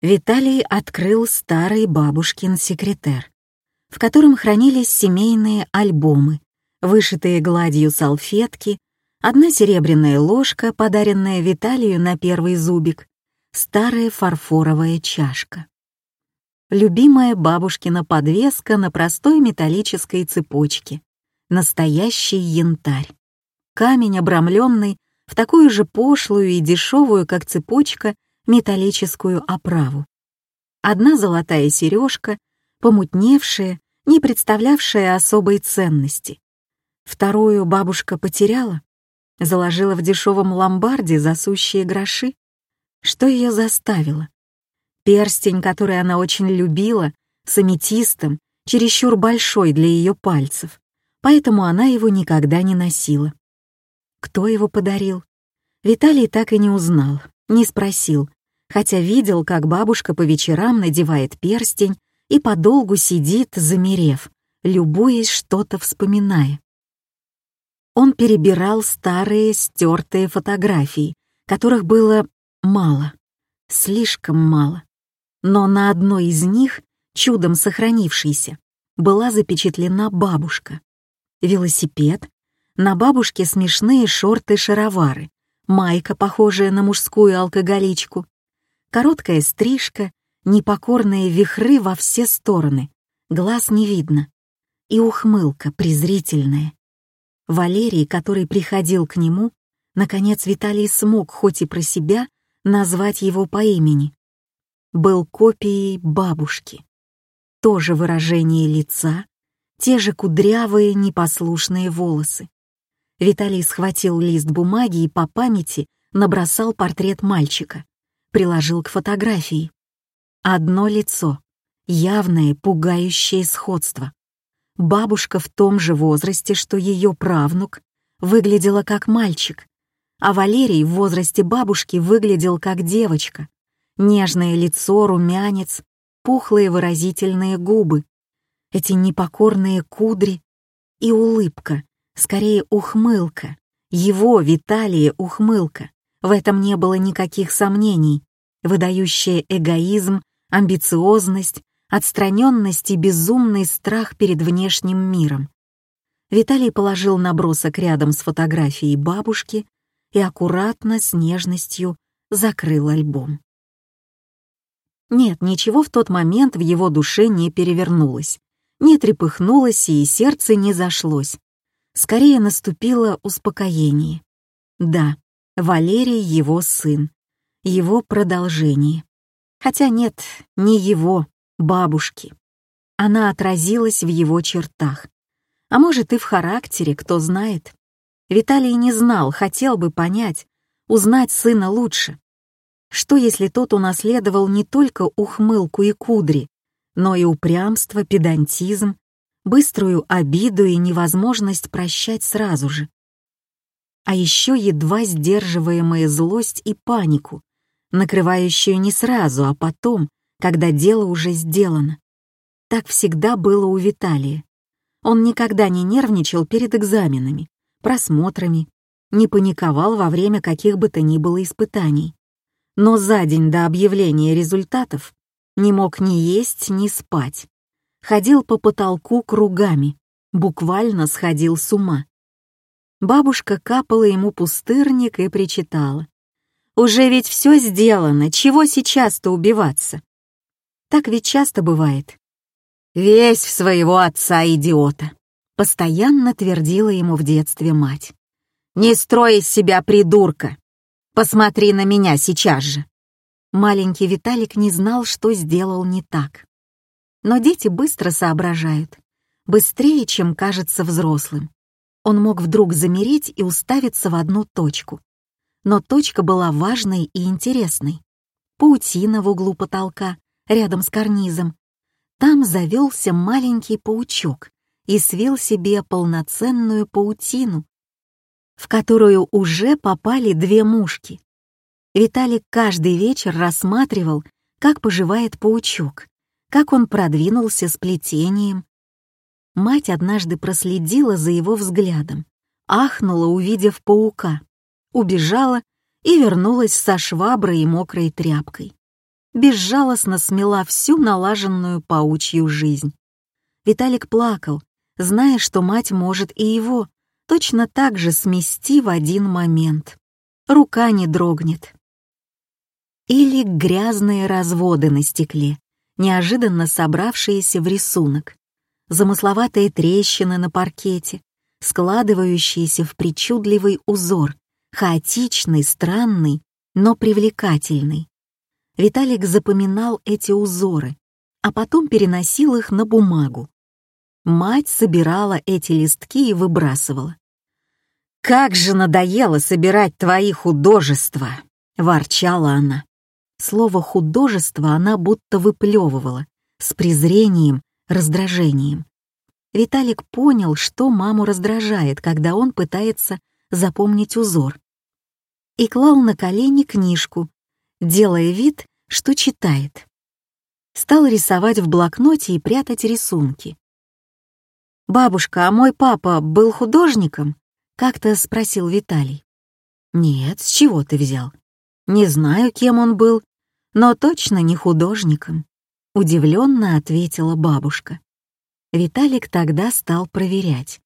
Виталий открыл старый бабушкин секретер, в котором хранились семейные альбомы, вышитые гладью салфетки, одна серебряная ложка, подаренная Виталию на первый зубик, старая фарфоровая чашка. Любимая бабушкина подвеска на простой металлической цепочке. Настоящий янтарь. Камень, обрамленный в такую же пошлую и дешевую, как цепочка, металлическую оправу. Одна золотая сережка, помутневшая, не представлявшая особой ценности. Вторую бабушка потеряла, заложила в дешевом ломбарде за сущие гроши. Что ее заставило? Перстень, который она очень любила, с аметистом, чересчур большой для ее пальцев, поэтому она его никогда не носила. Кто его подарил? Виталий так и не узнал, не спросил, хотя видел, как бабушка по вечерам надевает перстень и подолгу сидит, замерев, любуясь что-то вспоминая. Он перебирал старые стертые фотографии, которых было мало, слишком мало. Но на одной из них, чудом сохранившейся, была запечатлена бабушка. Велосипед, на бабушке смешные шорты-шаровары, майка, похожая на мужскую алкоголичку, короткая стрижка, непокорные вихры во все стороны, глаз не видно, и ухмылка презрительная. Валерий, который приходил к нему, наконец Виталий смог, хоть и про себя, назвать его по имени. Был копией бабушки. То же выражение лица, те же кудрявые непослушные волосы. Виталий схватил лист бумаги и по памяти набросал портрет мальчика, приложил к фотографии. Одно лицо, явное пугающее сходство. Бабушка в том же возрасте, что ее правнук, выглядела как мальчик, а Валерий в возрасте бабушки выглядел как девочка. Нежное лицо, румянец, пухлые выразительные губы, эти непокорные кудри и улыбка, скорее ухмылка, его, Виталия, ухмылка. В этом не было никаких сомнений, выдающая эгоизм, амбициозность, отстраненность и безумный страх перед внешним миром. Виталий положил набросок рядом с фотографией бабушки и аккуратно, с нежностью, закрыл альбом. Нет, ничего в тот момент в его душе не перевернулось, не трепыхнулось и сердце не зашлось скорее наступило успокоение. Да, Валерий его сын, его продолжение. Хотя нет, не его, бабушки. Она отразилась в его чертах. А может и в характере, кто знает. Виталий не знал, хотел бы понять, узнать сына лучше. Что если тот унаследовал не только ухмылку и кудри, но и упрямство, педантизм, быструю обиду и невозможность прощать сразу же. а еще едва сдерживаемая злость и панику, накрывающую не сразу, а потом, когда дело уже сделано. Так всегда было у Виталия. Он никогда не нервничал перед экзаменами, просмотрами, не паниковал во время каких бы то ни было испытаний. Но за день до объявления результатов не мог ни есть, ни спать. Ходил по потолку кругами, буквально сходил с ума. Бабушка капала ему пустырник и причитала. «Уже ведь все сделано, чего сейчас-то убиваться?» Так ведь часто бывает. «Весь в своего отца идиота», — постоянно твердила ему в детстве мать. «Не строй из себя придурка! Посмотри на меня сейчас же!» Маленький Виталик не знал, что сделал не так. Но дети быстро соображают, быстрее, чем кажется взрослым. Он мог вдруг замереть и уставиться в одну точку. Но точка была важной и интересной. Паутина в углу потолка, рядом с карнизом. Там завелся маленький паучок и свил себе полноценную паутину, в которую уже попали две мушки. Виталик каждый вечер рассматривал, как поживает паучок, как он продвинулся с плетением, Мать однажды проследила за его взглядом, ахнула, увидев паука, убежала и вернулась со шваброй и мокрой тряпкой. Безжалостно смела всю налаженную паучью жизнь. Виталик плакал, зная, что мать может и его точно так же смести в один момент. Рука не дрогнет. Или грязные разводы на стекле, неожиданно собравшиеся в рисунок замысловатые трещины на паркете, складывающиеся в причудливый узор, хаотичный, странный, но привлекательный. Виталик запоминал эти узоры, а потом переносил их на бумагу. Мать собирала эти листки и выбрасывала. «Как же надоело собирать твои художества!» — ворчала она. Слово «художество» она будто выплевывала, с презрением раздражением. Виталик понял, что маму раздражает, когда он пытается запомнить узор. И клал на колени книжку, делая вид, что читает. Стал рисовать в блокноте и прятать рисунки. «Бабушка, а мой папа был художником?» — как-то спросил Виталий. «Нет, с чего ты взял? Не знаю, кем он был, но точно не художником». Удивленно ответила бабушка. Виталик тогда стал проверять.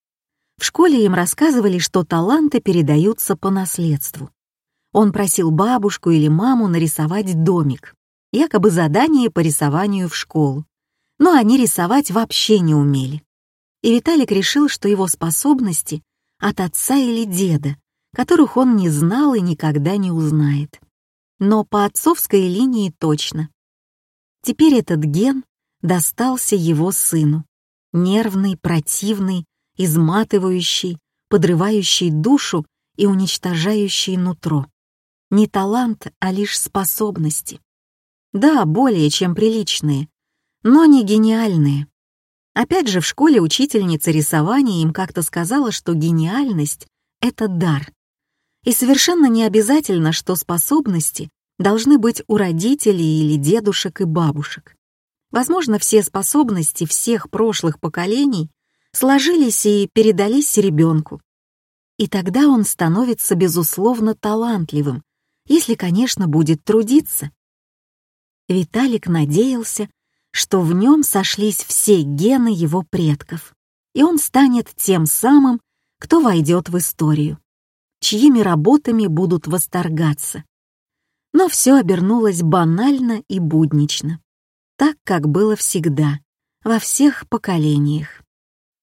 В школе им рассказывали, что таланты передаются по наследству. Он просил бабушку или маму нарисовать домик, якобы задание по рисованию в школу. Но они рисовать вообще не умели. И Виталик решил, что его способности от отца или деда, которых он не знал и никогда не узнает. Но по отцовской линии точно. Теперь этот ген достался его сыну. Нервный, противный, изматывающий, подрывающий душу и уничтожающий нутро. Не талант, а лишь способности. Да, более чем приличные, но не гениальные. Опять же, в школе учительница рисования им как-то сказала, что гениальность — это дар. И совершенно не обязательно, что способности должны быть у родителей или дедушек и бабушек. Возможно, все способности всех прошлых поколений сложились и передались ребенку. И тогда он становится, безусловно, талантливым, если, конечно, будет трудиться. Виталик надеялся, что в нем сошлись все гены его предков, и он станет тем самым, кто войдет в историю, чьими работами будут восторгаться, но все обернулось банально и буднично. Так, как было всегда, во всех поколениях.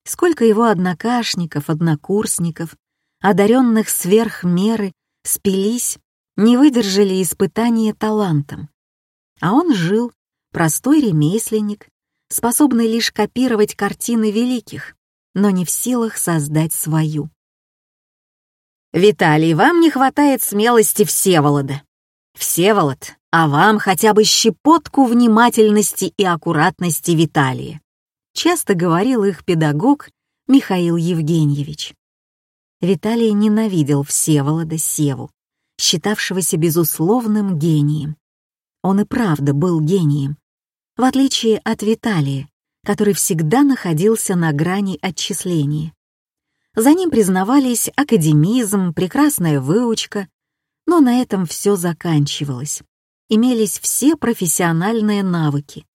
Сколько его однокашников, однокурсников, одаренных сверх меры, спились, не выдержали испытания талантом. А он жил, простой ремесленник, способный лишь копировать картины великих, но не в силах создать свою. «Виталий, вам не хватает смелости Всеволода», Всеволод, а вам хотя бы щепотку внимательности и аккуратности Виталия. Часто говорил их педагог Михаил Евгеньевич. Виталий ненавидел Всеволода Севу, считавшегося безусловным гением. Он и правда был гением, в отличие от Виталия, который всегда находился на грани отчисления. За ним признавались академизм, прекрасная выучка, но на этом все заканчивалось. Имелись все профессиональные навыки,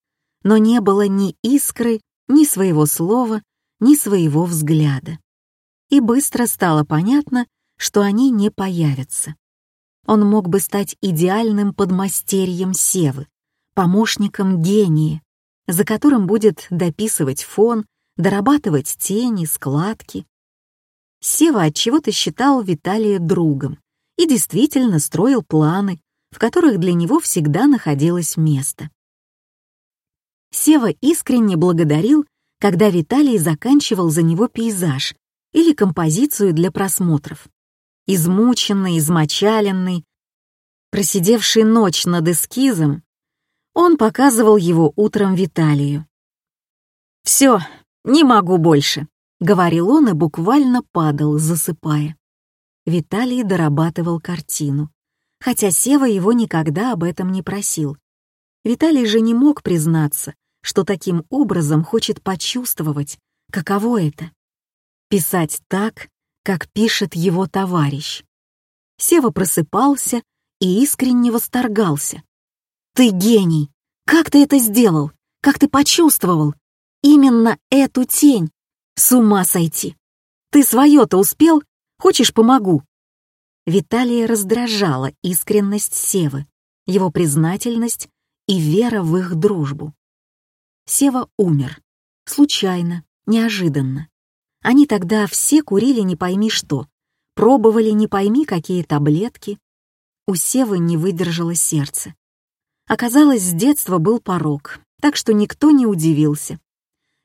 но не было ни искры, ни своего слова, ни своего взгляда. И быстро стало понятно, что они не появятся. Он мог бы стать идеальным подмастерьем Севы, помощником гения, за которым будет дописывать фон, дорабатывать тени, складки. Сева отчего-то считал Виталия другом и действительно строил планы, в которых для него всегда находилось место. Сева искренне благодарил, когда Виталий заканчивал за него пейзаж или композицию для просмотров. Измученный, измочаленный, просидевший ночь над эскизом, он показывал его утром Виталию. «Все, не могу больше», — говорил он и буквально падал, засыпая. Виталий дорабатывал картину, хотя Сева его никогда об этом не просил. Виталий же не мог признаться, что таким образом хочет почувствовать, каково это — писать так, как пишет его товарищ. Сева просыпался и искренне восторгался. «Ты гений! Как ты это сделал? Как ты почувствовал? Именно эту тень! С ума сойти! Ты свое-то успел? Хочешь, помогу?» Виталия раздражала искренность Севы, его признательность и вера в их дружбу. Сева умер. Случайно, неожиданно. Они тогда все курили не пойми что, пробовали не пойми какие таблетки. У Севы не выдержало сердце. Оказалось, с детства был порог, так что никто не удивился.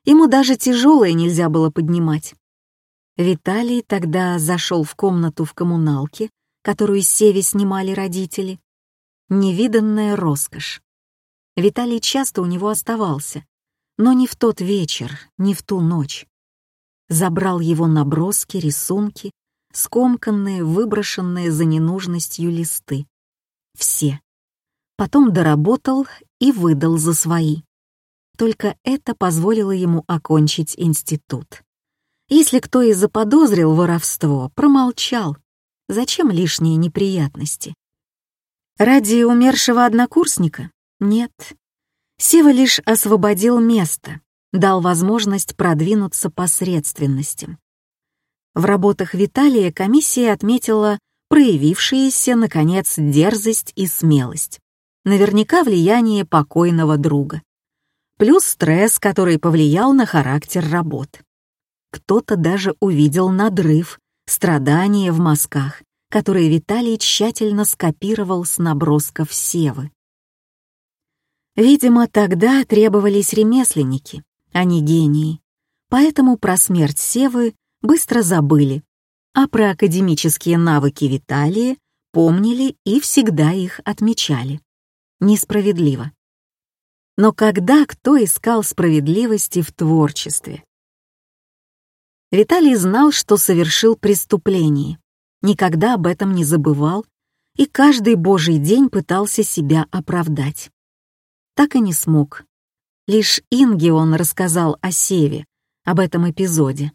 Ему даже тяжелое нельзя было поднимать. Виталий тогда зашел в комнату в коммуналке, которую Севе снимали родители. Невиданная роскошь. Виталий часто у него оставался, но не в тот вечер, не в ту ночь. Забрал его наброски, рисунки, скомканные, выброшенные за ненужностью листы. Все потом доработал и выдал за свои. Только это позволило ему окончить институт. Если кто и заподозрил воровство, промолчал. Зачем лишние неприятности? Ради умершего однокурсника? Нет. Сева лишь освободил место, дал возможность продвинуться посредственностям. В работах Виталия комиссия отметила проявившиеся, наконец, дерзость и смелость наверняка влияние покойного друга. Плюс стресс, который повлиял на характер работ. Кто-то даже увидел надрыв, страдания в мазках, которые Виталий тщательно скопировал с набросков Севы. Видимо, тогда требовались ремесленники, а не гении, поэтому про смерть Севы быстро забыли, а про академические навыки Виталия помнили и всегда их отмечали несправедливо. Но когда кто искал справедливости в творчестве? Виталий знал, что совершил преступление, никогда об этом не забывал и каждый божий день пытался себя оправдать. Так и не смог. Лишь Инге он рассказал о Севе, об этом эпизоде.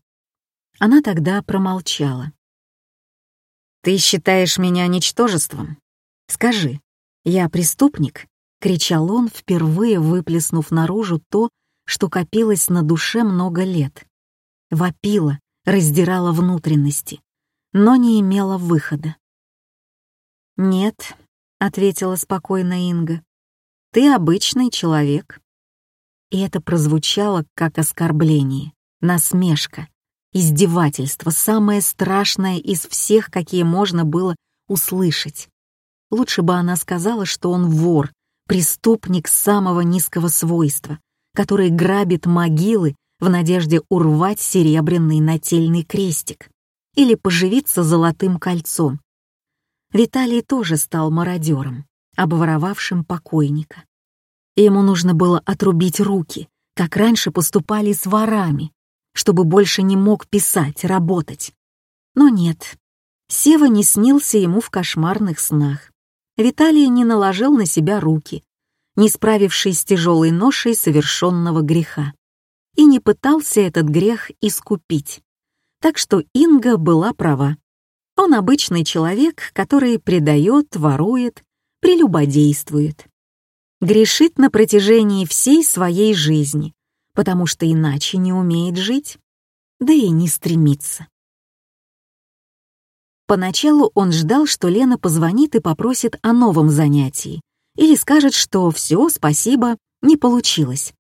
Она тогда промолчала. «Ты считаешь меня ничтожеством? Скажи, «Я преступник?» — кричал он, впервые выплеснув наружу то, что копилось на душе много лет. Вопила, раздирала внутренности, но не имела выхода. «Нет», — ответила спокойно Инга, — «ты обычный человек». И это прозвучало как оскорбление, насмешка, издевательство, самое страшное из всех, какие можно было услышать. Лучше бы она сказала, что он вор, преступник самого низкого свойства, который грабит могилы в надежде урвать серебряный нательный крестик или поживиться золотым кольцом. Виталий тоже стал мародером, обворовавшим покойника. Ему нужно было отрубить руки, как раньше поступали с ворами, чтобы больше не мог писать, работать. Но нет, Сева не снился ему в кошмарных снах. Виталий не наложил на себя руки, не справившись с тяжелой ношей совершенного греха, и не пытался этот грех искупить. Так что Инга была права. Он обычный человек, который предает, ворует, прелюбодействует. Грешит на протяжении всей своей жизни, потому что иначе не умеет жить, да и не стремится. Поначалу он ждал, что Лена позвонит и попросит о новом занятии, или скажет, что все, спасибо, не получилось.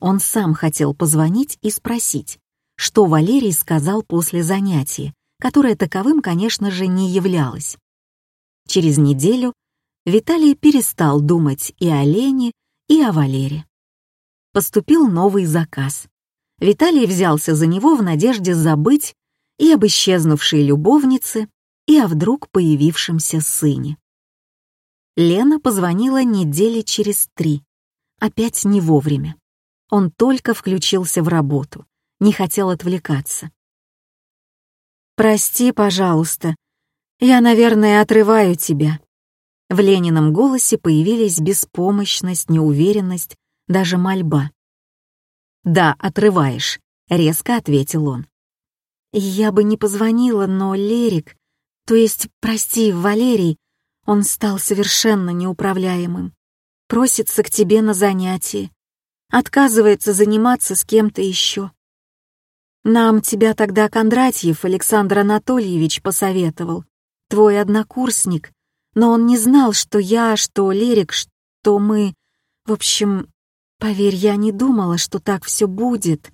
Он сам хотел позвонить и спросить, что Валерий сказал после занятия, которое таковым, конечно же, не являлось. Через неделю Виталий перестал думать и о Лене, и о Валере. Поступил новый заказ. Виталий взялся за него в надежде забыть и об исчезнувшей любовнице, и о вдруг появившемся сыне. Лена позвонила недели через три. Опять не вовремя. Он только включился в работу, не хотел отвлекаться. «Прости, пожалуйста. Я, наверное, отрываю тебя». В Ленином голосе появились беспомощность, неуверенность, даже мольба. «Да, отрываешь», — резко ответил он. «Я бы не позвонила, но Лерик...» То есть, прости, Валерий, он стал совершенно неуправляемым. Просится к тебе на занятия. Отказывается заниматься с кем-то еще. Нам тебя тогда Кондратьев Александр Анатольевич посоветовал, твой однокурсник, но он не знал, что я, что Лерик, что мы... В общем, поверь, я не думала, что так все будет.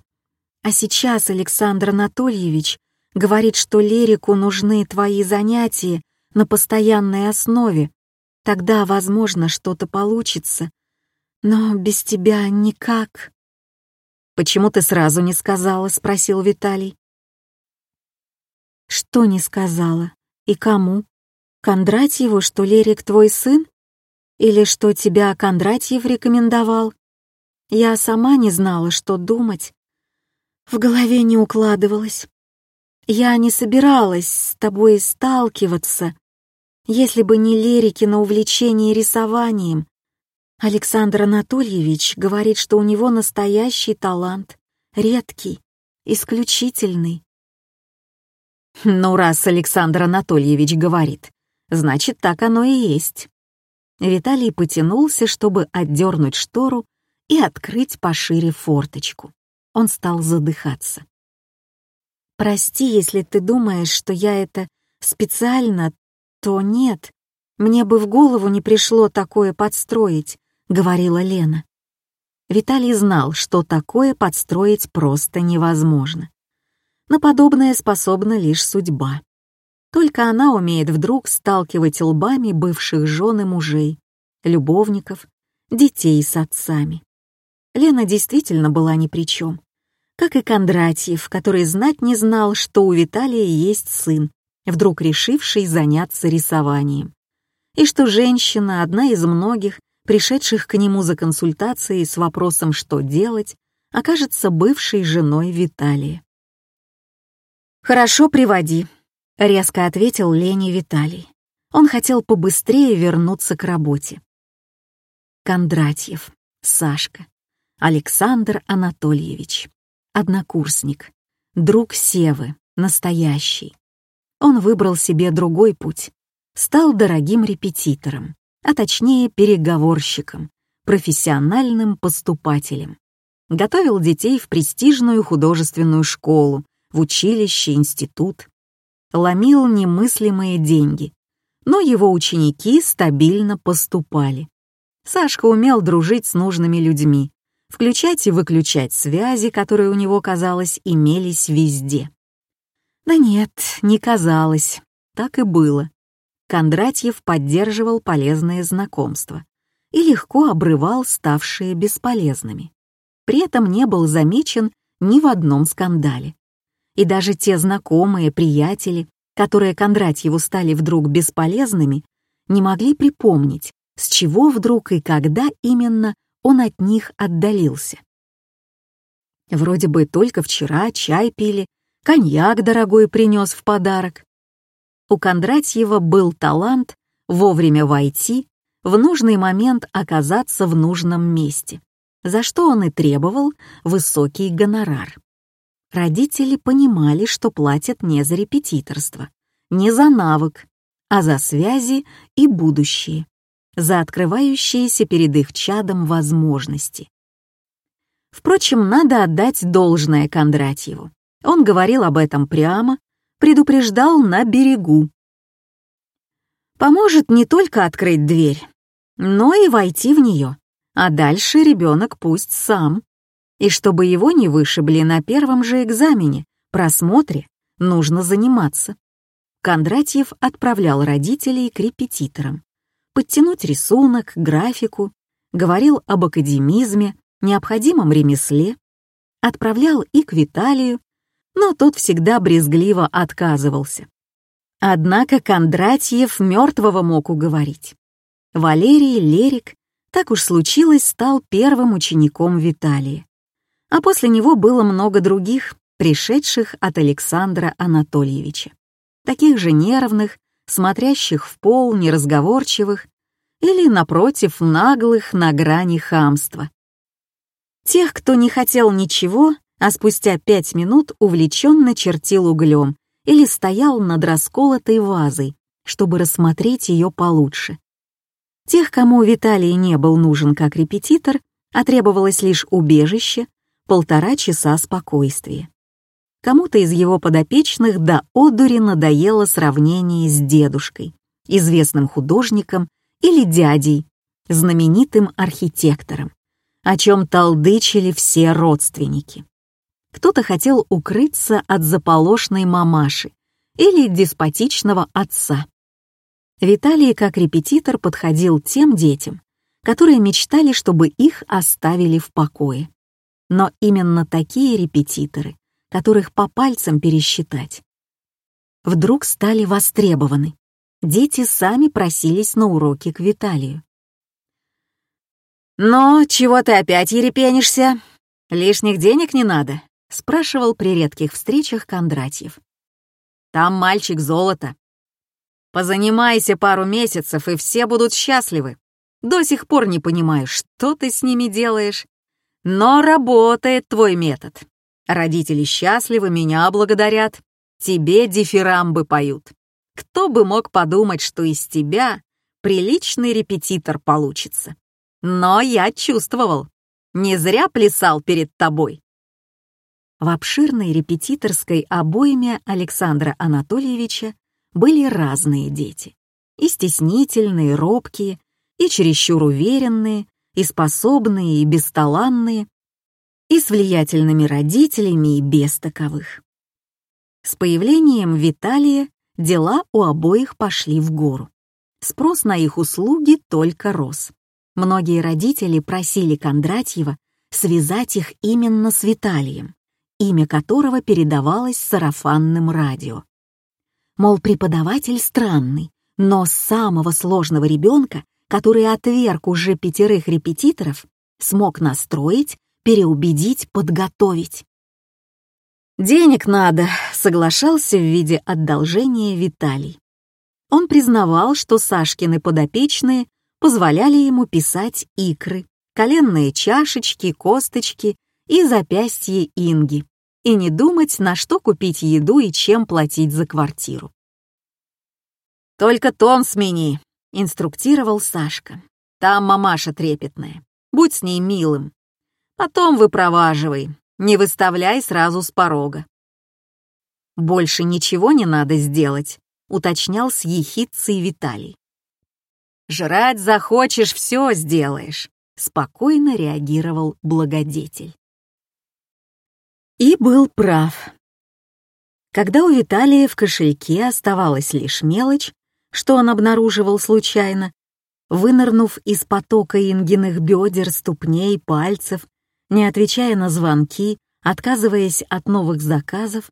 А сейчас Александр Анатольевич Говорит, что Лерику нужны твои занятия на постоянной основе. Тогда, возможно, что-то получится. Но без тебя никак. «Почему ты сразу не сказала?» — спросил Виталий. «Что не сказала? И кому? Кондратьеву, что Лерик твой сын? Или что тебя Кондратьев рекомендовал? Я сама не знала, что думать. В голове не укладывалось. Я не собиралась с тобой сталкиваться, если бы не Лерикино увлечение рисованием. Александр Анатольевич говорит, что у него настоящий талант, редкий, исключительный. Ну, раз Александр Анатольевич говорит, значит, так оно и есть. Виталий потянулся, чтобы отдернуть штору и открыть пошире форточку. Он стал задыхаться. Прости, если ты думаешь, что я это специально, то нет. Мне бы в голову не пришло такое подстроить, говорила Лена. Виталий знал, что такое подстроить просто невозможно. На подобное способна лишь судьба. Только она умеет вдруг сталкивать лбами бывших жен и мужей, любовников, детей с отцами. Лена действительно была ни при чем как и Кондратьев, который знать не знал, что у Виталия есть сын, вдруг решивший заняться рисованием. И что женщина, одна из многих, пришедших к нему за консультацией с вопросом «что делать», окажется бывшей женой Виталия. «Хорошо, приводи», — резко ответил Лене Виталий. Он хотел побыстрее вернуться к работе. Кондратьев, Сашка, Александр Анатольевич однокурсник, друг Севы, настоящий. Он выбрал себе другой путь, стал дорогим репетитором, а точнее переговорщиком, профессиональным поступателем. Готовил детей в престижную художественную школу, в училище, институт. Ломил немыслимые деньги, но его ученики стабильно поступали. Сашка умел дружить с нужными людьми, включать и выключать связи, которые у него, казалось, имелись везде. Да нет, не казалось, так и было. Кондратьев поддерживал полезные знакомства и легко обрывал ставшие бесполезными. При этом не был замечен ни в одном скандале. И даже те знакомые, приятели, которые Кондратьеву стали вдруг бесполезными, не могли припомнить, с чего вдруг и когда именно он от них отдалился. Вроде бы только вчера чай пили, коньяк дорогой принес в подарок. У Кондратьева был талант вовремя войти, в нужный момент оказаться в нужном месте, за что он и требовал высокий гонорар. Родители понимали, что платят не за репетиторство, не за навык, а за связи и будущее, за открывающиеся перед их чадом возможности. Впрочем, надо отдать должное Кондратьеву. Он говорил об этом прямо, предупреждал на берегу. Поможет не только открыть дверь, но и войти в нее, а дальше ребенок пусть сам. И чтобы его не вышибли на первом же экзамене, просмотре, нужно заниматься. Кондратьев отправлял родителей к репетиторам. Подтянуть рисунок, графику, говорил об академизме, необходимом ремесле, отправлял и к Виталию, но тот всегда брезгливо отказывался. Однако Кондратьев мертвого мог уговорить. Валерий Лерик, так уж случилось, стал первым учеником Виталия. А после него было много других, пришедших от Александра Анатольевича. Таких же нервных, смотрящих в пол, неразговорчивых или, напротив, наглых на грани хамства. Тех, кто не хотел ничего, а спустя пять минут увлеченно чертил углем или стоял над расколотой вазой, чтобы рассмотреть ее получше. Тех, кому Виталий не был нужен как репетитор, а требовалось лишь убежище, полтора часа спокойствия. Кому-то из его подопечных до одури надоело сравнение с дедушкой, известным художником или дядей, знаменитым архитектором о чем толдычили все родственники. Кто-то хотел укрыться от заполошной мамаши или деспотичного отца. Виталий как репетитор подходил тем детям, которые мечтали, чтобы их оставили в покое. Но именно такие репетиторы, которых по пальцам пересчитать, вдруг стали востребованы. Дети сами просились на уроки к Виталию. «Но чего ты опять ерепенишься? Лишних денег не надо?» — спрашивал при редких встречах Кондратьев. «Там мальчик золото. Позанимайся пару месяцев, и все будут счастливы. До сих пор не понимаю, что ты с ними делаешь. Но работает твой метод. Родители счастливы, меня благодарят. Тебе дифирамбы поют. Кто бы мог подумать, что из тебя приличный репетитор получится?» Но я чувствовал. Не зря плясал перед тобой. В обширной репетиторской обойме Александра Анатольевича были разные дети. И стеснительные, робкие, и чересчур уверенные, и способные, и бесталанные, и с влиятельными родителями, и без таковых. С появлением Виталия дела у обоих пошли в гору. Спрос на их услуги только рос. Многие родители просили Кондратьева связать их именно с Виталием, имя которого передавалось сарафанным радио. Мол, преподаватель странный, но самого сложного ребенка, который отверг уже пятерых репетиторов, смог настроить, переубедить, подготовить. «Денег надо», — соглашался в виде одолжения Виталий. Он признавал, что Сашкины подопечные позволяли ему писать икры, коленные чашечки, косточки и запястье Инги, и не думать, на что купить еду и чем платить за квартиру. «Только тон смени», — инструктировал Сашка. «Там мамаша трепетная. Будь с ней милым. Потом выпроваживай, не выставляй сразу с порога». «Больше ничего не надо сделать», — уточнял с ехидцей Виталий. Жрать захочешь, все сделаешь», — спокойно реагировал благодетель. И был прав. Когда у Виталия в кошельке оставалась лишь мелочь, что он обнаруживал случайно, вынырнув из потока ингиных бедер, ступней, пальцев, не отвечая на звонки, отказываясь от новых заказов,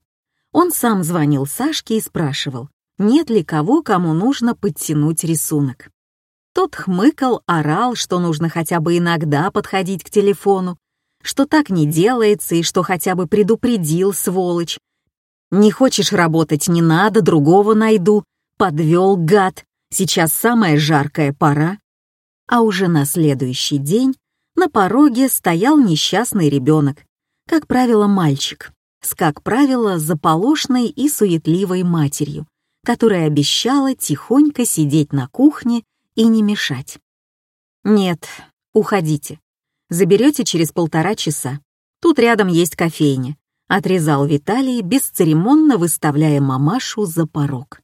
он сам звонил Сашке и спрашивал, нет ли кого, кому нужно подтянуть рисунок. Тот хмыкал, орал, что нужно хотя бы иногда подходить к телефону, что так не делается и что хотя бы предупредил, сволочь. Не хочешь работать, не надо, другого найду. Подвел гад. Сейчас самая жаркая пора. А уже на следующий день на пороге стоял несчастный ребенок, как правило, мальчик, с, как правило, заполошной и суетливой матерью, которая обещала тихонько сидеть на кухне и не мешать. «Нет, уходите. Заберете через полтора часа. Тут рядом есть кофейня отрезал Виталий, бесцеремонно выставляя мамашу за порог.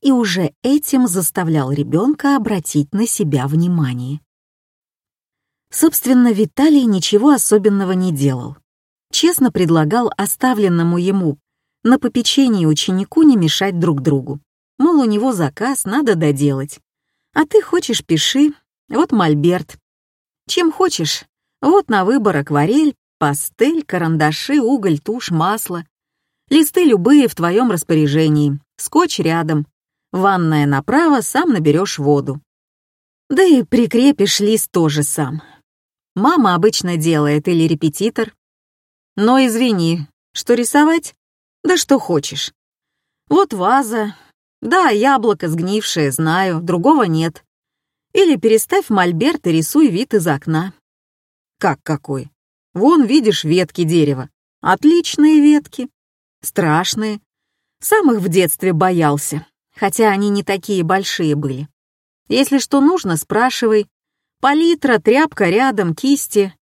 И уже этим заставлял ребенка обратить на себя внимание. Собственно, Виталий ничего особенного не делал. Честно предлагал оставленному ему на попечении ученику не мешать друг другу. Мол, у него заказ, надо доделать. А ты хочешь, пиши. Вот мольберт. Чем хочешь. Вот на выбор акварель, Пастель, карандаши, уголь, тушь, масло. Листы любые в твоем распоряжении. Скотч рядом. Ванная направо, сам наберешь воду. Да и прикрепишь лист тоже сам. Мама обычно делает или репетитор. Но извини, что рисовать? Да что хочешь. Вот ваза. Да, яблоко сгнившее, знаю, другого нет. Или переставь мольберт и рисуй вид из окна. Как какой? Вон, видишь, ветки дерева. Отличные ветки. Страшные. Сам их в детстве боялся, хотя они не такие большие были. Если что нужно, спрашивай. Палитра, тряпка рядом, кисти.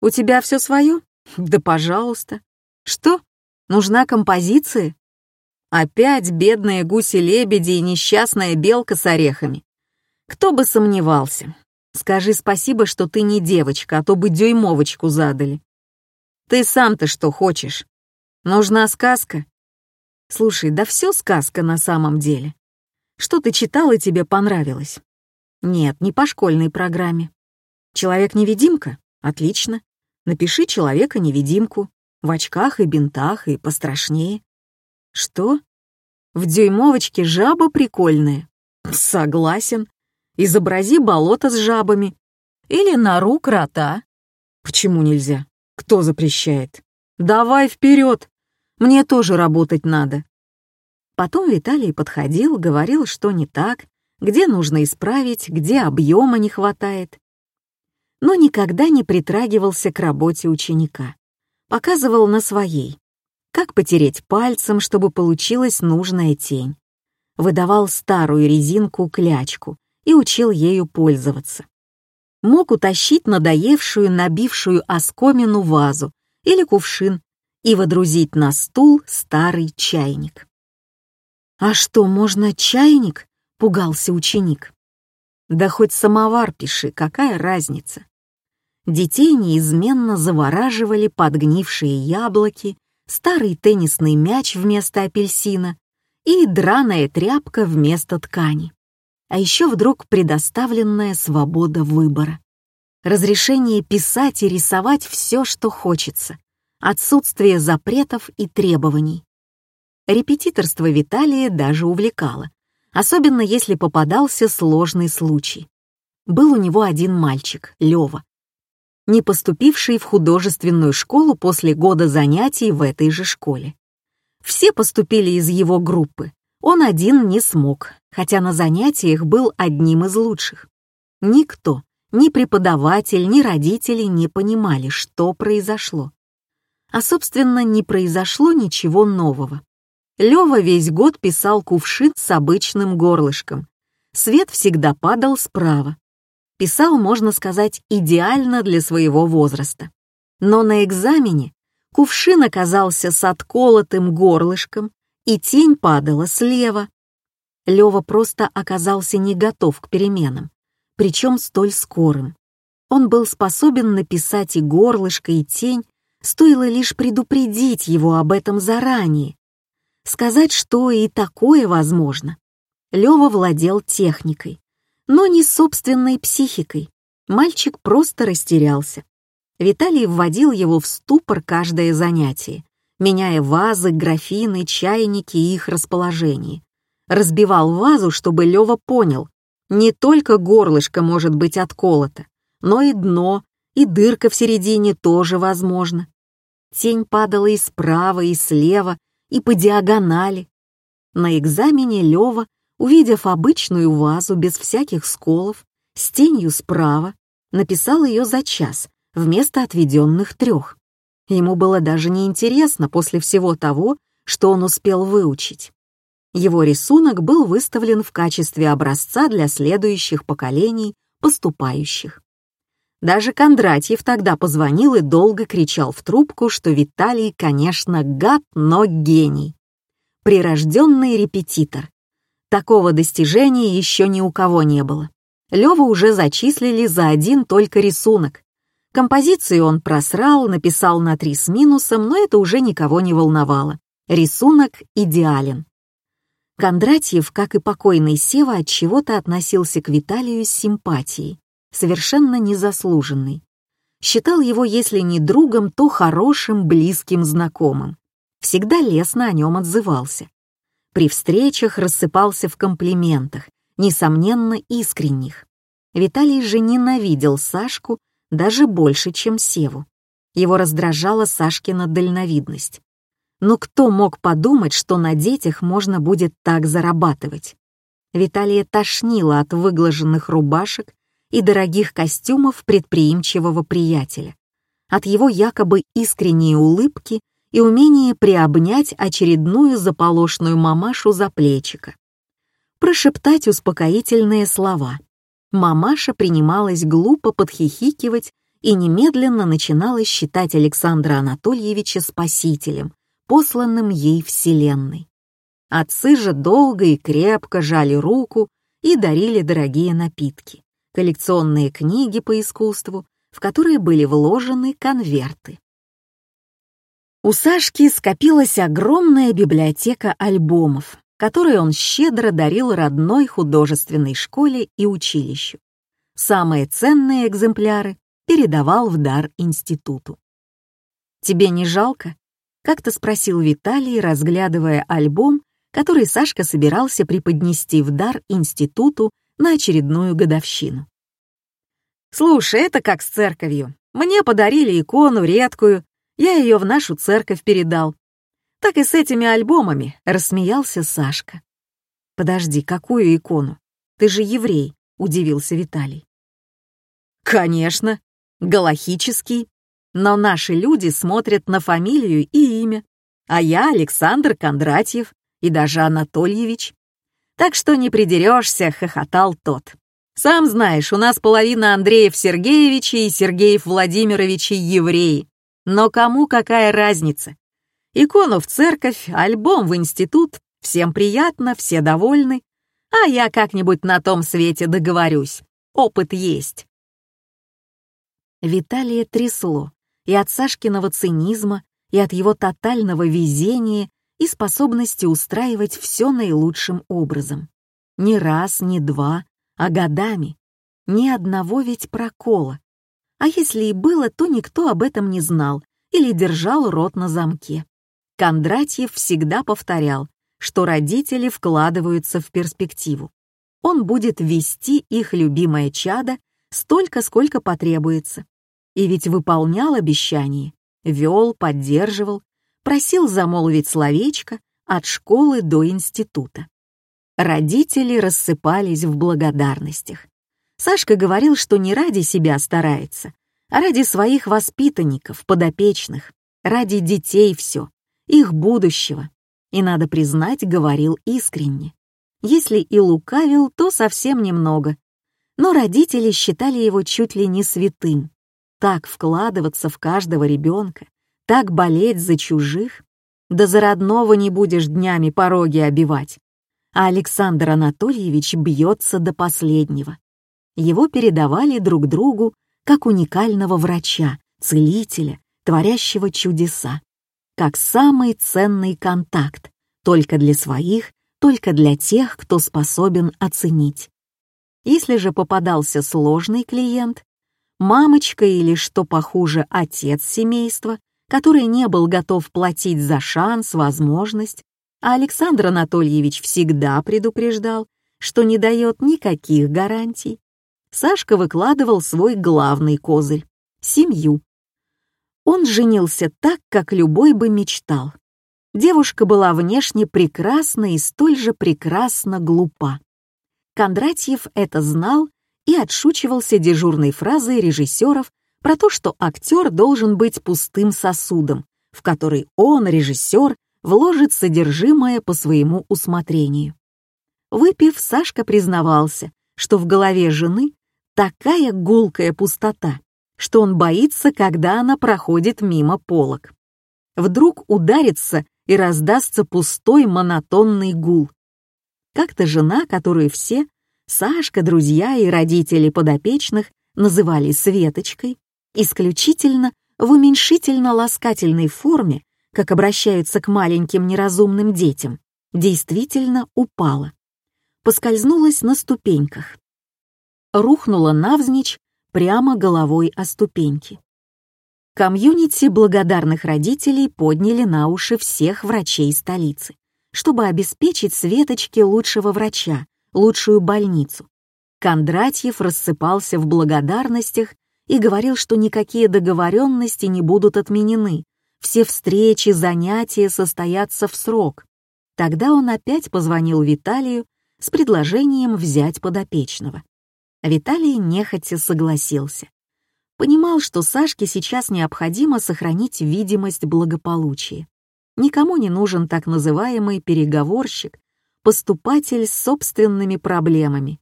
У тебя все свое? Да пожалуйста. Что? Нужна композиция? Опять бедные гуси-лебеди и несчастная белка с орехами. Кто бы сомневался. Скажи спасибо, что ты не девочка, а то бы дюймовочку задали. Ты сам-то что хочешь? Нужна сказка? Слушай, да все сказка на самом деле. Что ты читал и тебе понравилось? Нет, не по школьной программе. Человек-невидимка? Отлично. Напиши человека-невидимку. В очках и бинтах, и пострашнее. Что? В дюймовочке жаба прикольная. Согласен изобрази болото с жабами или нору крота. Почему нельзя? Кто запрещает? Давай вперед! Мне тоже работать надо. Потом Виталий подходил, говорил, что не так, где нужно исправить, где объема не хватает. Но никогда не притрагивался к работе ученика. Показывал на своей. Как потереть пальцем, чтобы получилась нужная тень. Выдавал старую резинку-клячку, и учил ею пользоваться. Мог утащить надоевшую, набившую оскомину вазу или кувшин и водрузить на стул старый чайник. «А что, можно чайник?» — пугался ученик. «Да хоть самовар пиши, какая разница?» Детей неизменно завораживали подгнившие яблоки, старый теннисный мяч вместо апельсина и драная тряпка вместо ткани а еще вдруг предоставленная свобода выбора. Разрешение писать и рисовать все, что хочется, отсутствие запретов и требований. Репетиторство Виталия даже увлекало, особенно если попадался сложный случай. Был у него один мальчик, Лёва, не поступивший в художественную школу после года занятий в этой же школе. Все поступили из его группы, он один не смог, хотя на занятиях был одним из лучших. Никто, ни преподаватель, ни родители не понимали, что произошло. А, собственно, не произошло ничего нового. Лёва весь год писал кувшин с обычным горлышком. Свет всегда падал справа. Писал, можно сказать, идеально для своего возраста. Но на экзамене кувшин оказался с отколотым горлышком, и тень падала слева. Лёва просто оказался не готов к переменам, причем столь скорым. Он был способен написать и горлышко, и тень, стоило лишь предупредить его об этом заранее. Сказать, что и такое возможно. Лёва владел техникой, но не собственной психикой. Мальчик просто растерялся. Виталий вводил его в ступор каждое занятие, меняя вазы, графины, чайники и их расположение. Разбивал вазу, чтобы Лёва понял, не только горлышко может быть отколото, но и дно, и дырка в середине тоже возможно. Тень падала и справа, и слева, и по диагонали. На экзамене Лёва, увидев обычную вазу без всяких сколов, с тенью справа, написал ее за час вместо отведенных трех. Ему было даже неинтересно после всего того, что он успел выучить. Его рисунок был выставлен в качестве образца для следующих поколений поступающих. Даже Кондратьев тогда позвонил и долго кричал в трубку, что Виталий, конечно, гад, но гений. Прирожденный репетитор. Такого достижения еще ни у кого не было. Леву уже зачислили за один только рисунок. Композицию он просрал, написал на три с минусом, но это уже никого не волновало. Рисунок идеален. Кондратьев, как и покойный Сева, от чего-то относился к Виталию с симпатией, совершенно незаслуженной. Считал его, если не другом, то хорошим, близким знакомым. Всегда лестно о нем отзывался. При встречах рассыпался в комплиментах, несомненно, искренних. Виталий же ненавидел Сашку даже больше, чем Севу. Его раздражала Сашкина дальновидность. Но кто мог подумать, что на детях можно будет так зарабатывать? Виталия тошнило от выглаженных рубашек и дорогих костюмов предприимчивого приятеля, от его якобы искренней улыбки и умения приобнять очередную заполошную мамашу за плечика. Прошептать успокоительные слова. Мамаша принималась глупо подхихикивать и немедленно начинала считать Александра Анатольевича спасителем, посланным ей Вселенной. Отцы же долго и крепко жали руку и дарили дорогие напитки, коллекционные книги по искусству, в которые были вложены конверты. У Сашки скопилась огромная библиотека альбомов, которые он щедро дарил родной художественной школе и училищу. Самые ценные экземпляры передавал в дар институту. «Тебе не жалко?» — как-то спросил Виталий, разглядывая альбом, который Сашка собирался преподнести в дар институту на очередную годовщину. «Слушай, это как с церковью. Мне подарили икону редкую, я ее в нашу церковь передал. Так и с этими альбомами», — рассмеялся Сашка. «Подожди, какую икону? Ты же еврей», — удивился Виталий. «Конечно, галахический, но наши люди смотрят на фамилию и имя, а я Александр Кондратьев и даже Анатольевич. Так что не придерешься, хохотал тот. Сам знаешь, у нас половина Андреев Сергеевичей и Сергеев Владимировичей евреи. Но кому какая разница? Икону в церковь, альбом в институт, всем приятно, все довольны, а я как-нибудь на том свете договорюсь. Опыт есть. Виталия трясло и от Сашкиного цинизма, и от его тотального везения и способности устраивать все наилучшим образом. Не раз, не два, а годами. Ни одного ведь прокола. А если и было, то никто об этом не знал или держал рот на замке. Кондратьев всегда повторял, что родители вкладываются в перспективу. Он будет вести их любимое чадо столько, сколько потребуется, и ведь выполнял обещание, вел, поддерживал, просил замолвить словечко от школы до института. Родители рассыпались в благодарностях. Сашка говорил, что не ради себя старается, а ради своих воспитанников, подопечных, ради детей все, их будущего. И, надо признать, говорил искренне. Если и лукавил, то совсем немного. Но родители считали его чуть ли не святым, так вкладываться в каждого ребенка, так болеть за чужих, да за родного не будешь днями пороги обивать. А Александр Анатольевич бьется до последнего. Его передавали друг другу как уникального врача, целителя, творящего чудеса, как самый ценный контакт, только для своих, только для тех, кто способен оценить. Если же попадался сложный клиент, мамочка или, что похуже, отец семейства, который не был готов платить за шанс, возможность, а Александр Анатольевич всегда предупреждал, что не дает никаких гарантий, Сашка выкладывал свой главный козырь — семью. Он женился так, как любой бы мечтал. Девушка была внешне прекрасна и столь же прекрасно глупа. Кондратьев это знал и отшучивался дежурной фразой режиссеров про то, что актер должен быть пустым сосудом, в который он, режиссер, вложит содержимое по своему усмотрению. Выпив, Сашка признавался, что в голове жены такая гулкая пустота, что он боится, когда она проходит мимо полок. Вдруг ударится и раздастся пустой монотонный гул. Как-то жена, которую все, Сашка, друзья и родители подопечных, называли Светочкой, исключительно в уменьшительно-ласкательной форме, как обращаются к маленьким неразумным детям, действительно упала. Поскользнулась на ступеньках. Рухнула навзничь прямо головой о ступеньки. Комьюнити благодарных родителей подняли на уши всех врачей столицы, чтобы обеспечить Светочке лучшего врача, лучшую больницу. Кондратьев рассыпался в благодарностях и говорил, что никакие договоренности не будут отменены, все встречи, занятия состоятся в срок. Тогда он опять позвонил Виталию с предложением взять подопечного. Виталий нехотя согласился. Понимал, что Сашке сейчас необходимо сохранить видимость благополучия. Никому не нужен так называемый переговорщик, поступатель с собственными проблемами.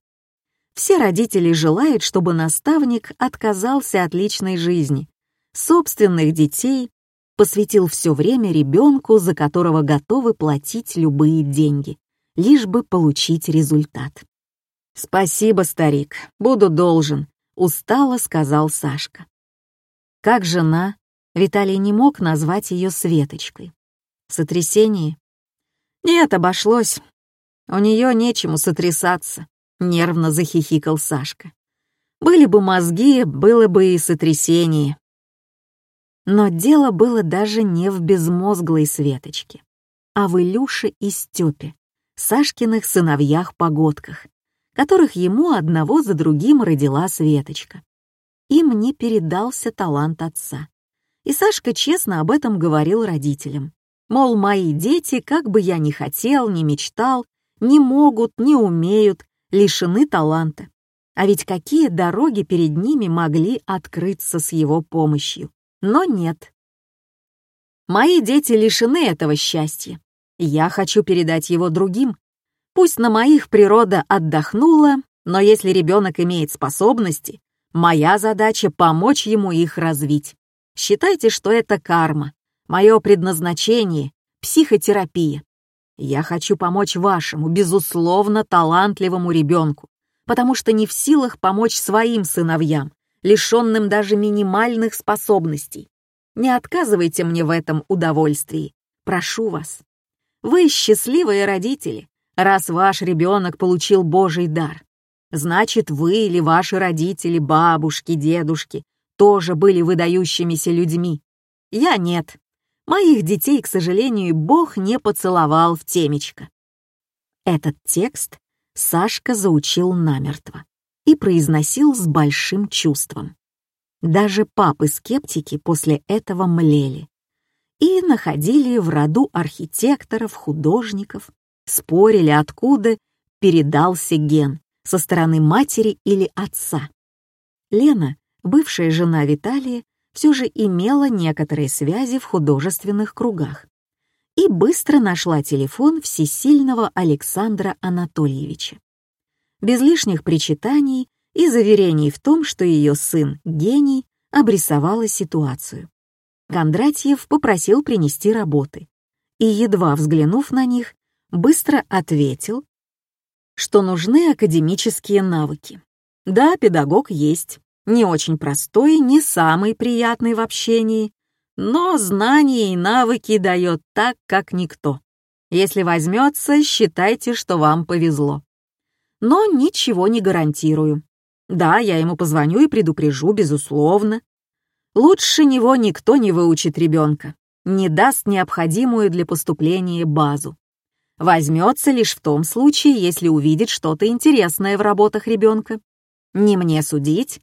Все родители желают, чтобы наставник отказался от личной жизни, собственных детей, посвятил все время ребенку, за которого готовы платить любые деньги, лишь бы получить результат. «Спасибо, старик, буду должен», — устало сказал Сашка. Как жена, Виталий не мог назвать ее Светочкой. Сотрясение? Нет, обошлось. У нее нечему сотрясаться, нервно захихикал Сашка. Были бы мозги, было бы и сотрясение. Но дело было даже не в безмозглой Светочке, а в Илюше и Степе, Сашкиных сыновьях-погодках, которых ему одного за другим родила Светочка. Им не передался талант отца. И Сашка честно об этом говорил родителям. Мол, мои дети, как бы я ни хотел, ни мечтал, не могут, не умеют, лишены таланта. А ведь какие дороги перед ними могли открыться с его помощью? Но нет. Мои дети лишены этого счастья. Я хочу передать его другим, Пусть на моих природа отдохнула, но если ребенок имеет способности, моя задача — помочь ему их развить. Считайте, что это карма, мое предназначение — психотерапия. Я хочу помочь вашему, безусловно, талантливому ребенку, потому что не в силах помочь своим сыновьям, лишенным даже минимальных способностей. Не отказывайте мне в этом удовольствии. Прошу вас. Вы счастливые родители, раз ваш ребенок получил Божий дар. Значит, вы или ваши родители, бабушки, дедушки тоже были выдающимися людьми. Я нет. Моих детей, к сожалению, Бог не поцеловал в темечко. Этот текст Сашка заучил намертво и произносил с большим чувством. Даже папы-скептики после этого млели и находили в роду архитекторов, художников, спорили, откуда передался ген, со стороны матери или отца. Лена, бывшая жена Виталия, все же имела некоторые связи в художественных кругах и быстро нашла телефон всесильного Александра Анатольевича. Без лишних причитаний и заверений в том, что ее сын, гений, обрисовала ситуацию. Кондратьев попросил принести работы, и, едва взглянув на них, быстро ответил, что нужны академические навыки. Да, педагог есть, не очень простой, не самый приятный в общении, но знания и навыки дает так, как никто. Если возьмется, считайте, что вам повезло. Но ничего не гарантирую. Да, я ему позвоню и предупрежу, безусловно. Лучше него никто не выучит ребенка, не даст необходимую для поступления базу возьмется лишь в том случае, если увидит что-то интересное в работах ребенка. Не мне судить.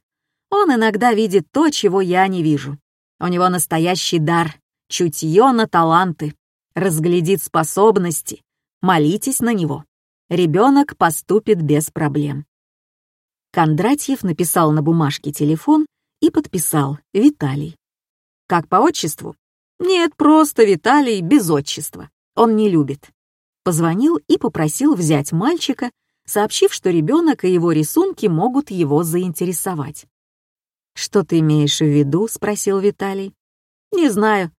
Он иногда видит то, чего я не вижу. У него настоящий дар, чутье на таланты. разглядит способности, молитесь на него. Ребенок поступит без проблем. Кондратьев написал на бумажке телефон и подписал «Виталий». Как по отчеству? Нет, просто Виталий без отчества. Он не любит. Позвонил и попросил взять мальчика, сообщив, что ребенок и его рисунки могут его заинтересовать. «Что ты имеешь в виду?» — спросил Виталий. «Не знаю.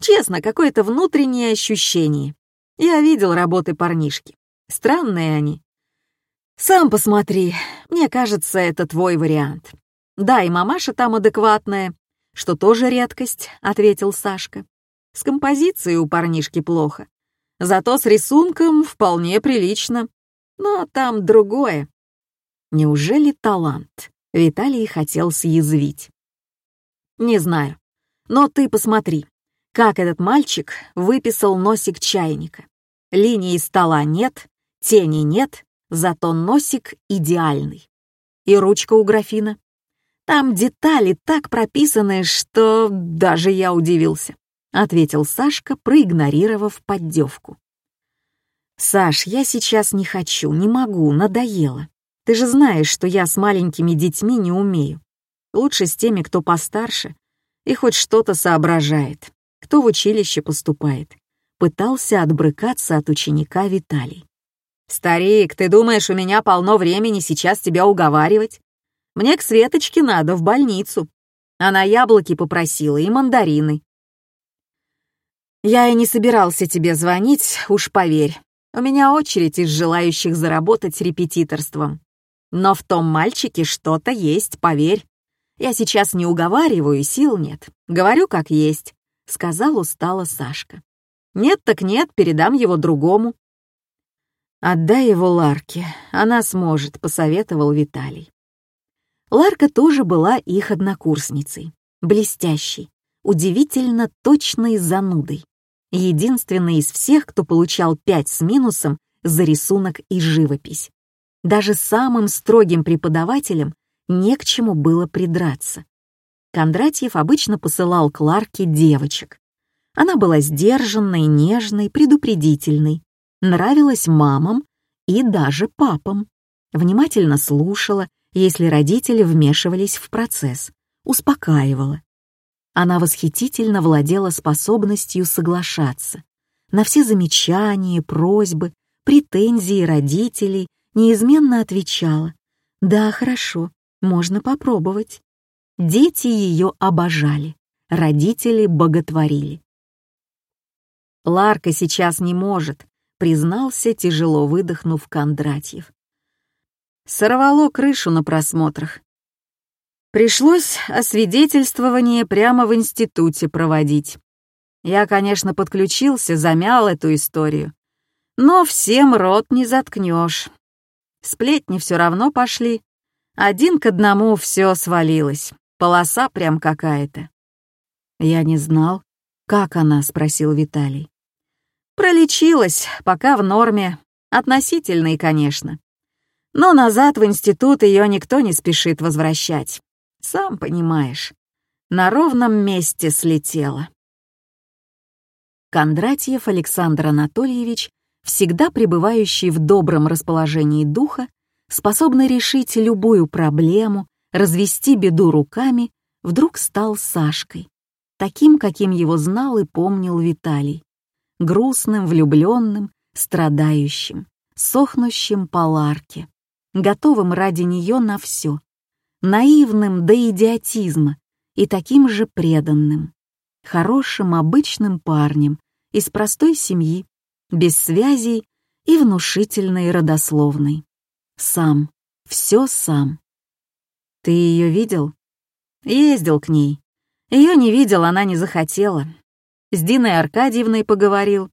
Честно, какое-то внутреннее ощущение. Я видел работы парнишки. Странные они. Сам посмотри. Мне кажется, это твой вариант. Да, и мамаша там адекватная, что тоже редкость», — ответил Сашка. «С композицией у парнишки плохо. Зато с рисунком вполне прилично. Но там другое». Неужели талант? Виталий хотел съязвить. «Не знаю. Но ты посмотри, как этот мальчик выписал носик чайника. Линии стола нет, тени нет, зато носик идеальный. И ручка у графина. Там детали так прописаны, что даже я удивился», — ответил Сашка, проигнорировав поддевку. «Саш, я сейчас не хочу, не могу, надоело. Ты же знаешь, что я с маленькими детьми не умею. Лучше с теми, кто постарше и хоть что-то соображает, кто в училище поступает». Пытался отбрыкаться от ученика Виталий. «Старик, ты думаешь, у меня полно времени сейчас тебя уговаривать? Мне к Светочке надо, в больницу. Она яблоки попросила и мандарины. Я и не собирался тебе звонить, уж поверь. У меня очередь из желающих заработать репетиторством. Но в том мальчике что-то есть, поверь. Я сейчас не уговариваю, сил нет. Говорю, как есть», — сказал устало Сашка. «Нет так нет, передам его другому». «Отдай его Ларке, она сможет», — посоветовал Виталий. Ларка тоже была их однокурсницей, блестящей, удивительно точной занудой. Единственной из всех, кто получал пять с минусом за рисунок и живопись. Даже самым строгим преподавателям не к чему было придраться. Кондратьев обычно посылал к Ларке девочек. Она была сдержанной, нежной, предупредительной, нравилась мамам и даже папам, внимательно слушала если родители вмешивались в процесс, успокаивала. Она восхитительно владела способностью соглашаться. На все замечания, просьбы, претензии родителей неизменно отвечала «Да, хорошо, можно попробовать». Дети ее обожали, родители боготворили. «Ларка сейчас не может», — признался, тяжело выдохнув Кондратьев. Сорвало крышу на просмотрах. Пришлось освидетельствование прямо в институте проводить. Я, конечно, подключился, замял эту историю. Но всем рот не заткнешь. Сплетни все равно пошли. Один к одному все свалилось. Полоса прям какая-то. Я не знал. Как она? спросил Виталий. Пролечилась, пока в норме. Относительной, конечно. Но назад в институт ее никто не спешит возвращать. Сам понимаешь, на ровном месте слетела. Кондратьев Александр Анатольевич, всегда пребывающий в добром расположении духа, способный решить любую проблему, развести беду руками, вдруг стал Сашкой, таким, каким его знал и помнил Виталий, грустным, влюбленным, страдающим, сохнущим по ларке готовым ради нее на все, наивным до идиотизма и таким же преданным, хорошим обычным парнем из простой семьи, без связей и внушительной родословной. Сам, все сам. Ты ее видел? Ездил к ней. Ее не видел, она не захотела. С Диной Аркадьевной поговорил.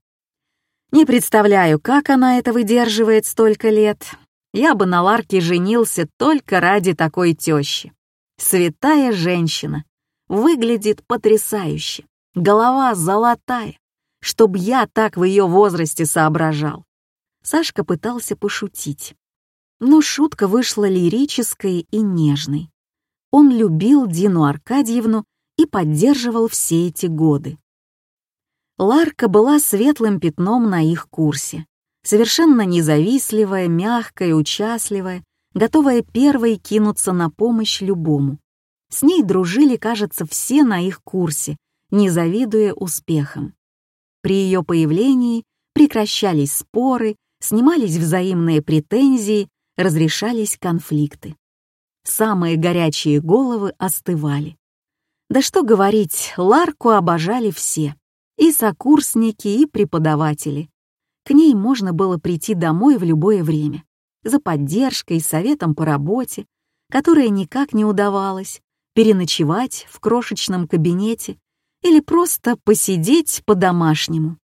Не представляю, как она это выдерживает столько лет, я бы на Ларке женился только ради такой тещи. Святая женщина. Выглядит потрясающе. Голова золотая. Чтоб я так в ее возрасте соображал. Сашка пытался пошутить. Но шутка вышла лирической и нежной. Он любил Дину Аркадьевну и поддерживал все эти годы. Ларка была светлым пятном на их курсе, совершенно независливая, мягкая, участливая, готовая первой кинуться на помощь любому. С ней дружили, кажется, все на их курсе, не завидуя успехам. При ее появлении прекращались споры, снимались взаимные претензии, разрешались конфликты. Самые горячие головы остывали. Да что говорить, Ларку обожали все. И сокурсники, и преподаватели. К ней можно было прийти домой в любое время. За поддержкой, советом по работе, которая никак не удавалась, переночевать в крошечном кабинете или просто посидеть по-домашнему.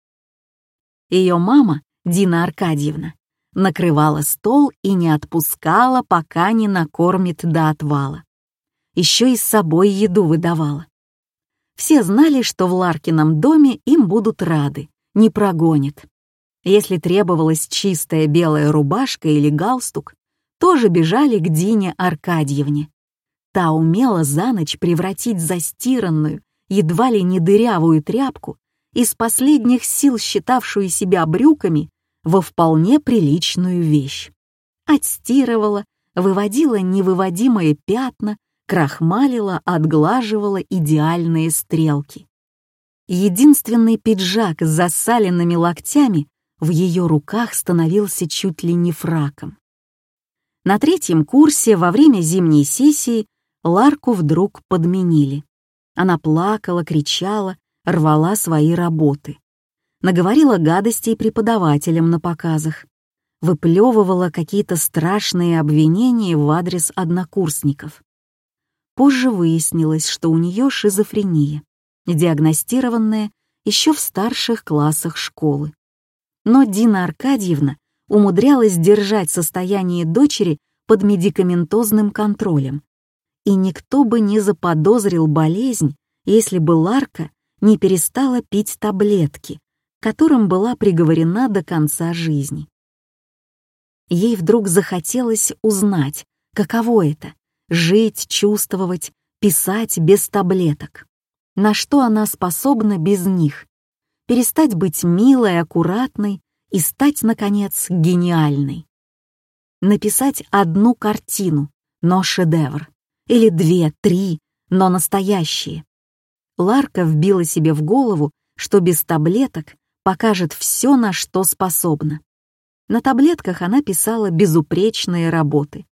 Ее мама, Дина Аркадьевна, накрывала стол и не отпускала, пока не накормит до отвала. Еще и с собой еду выдавала. Все знали, что в Ларкином доме им будут рады, не прогонят. Если требовалась чистая белая рубашка или галстук, тоже бежали к Дине Аркадьевне. Та умела за ночь превратить застиранную, едва ли не дырявую тряпку, из последних сил считавшую себя брюками, во вполне приличную вещь. Отстирывала, выводила невыводимые пятна, крахмалила, отглаживала идеальные стрелки. Единственный пиджак с засаленными локтями в ее руках становился чуть ли не фраком. На третьем курсе во время зимней сессии Ларку вдруг подменили. Она плакала, кричала, рвала свои работы. Наговорила гадостей преподавателям на показах. Выплевывала какие-то страшные обвинения в адрес однокурсников. Позже выяснилось, что у нее шизофрения, диагностированная еще в старших классах школы. Но Дина Аркадьевна умудрялась держать состояние дочери под медикаментозным контролем, и никто бы не заподозрил болезнь, если бы Ларка не перестала пить таблетки, которым была приговорена до конца жизни. Ей вдруг захотелось узнать, каково это — жить, чувствовать, писать без таблеток. На что она способна без них? Перестать быть милой, аккуратной и стать, наконец, гениальной. Написать одну картину, но шедевр или две, три, но настоящие. Ларка вбила себе в голову, что без таблеток покажет все, на что способна. На таблетках она писала безупречные работы.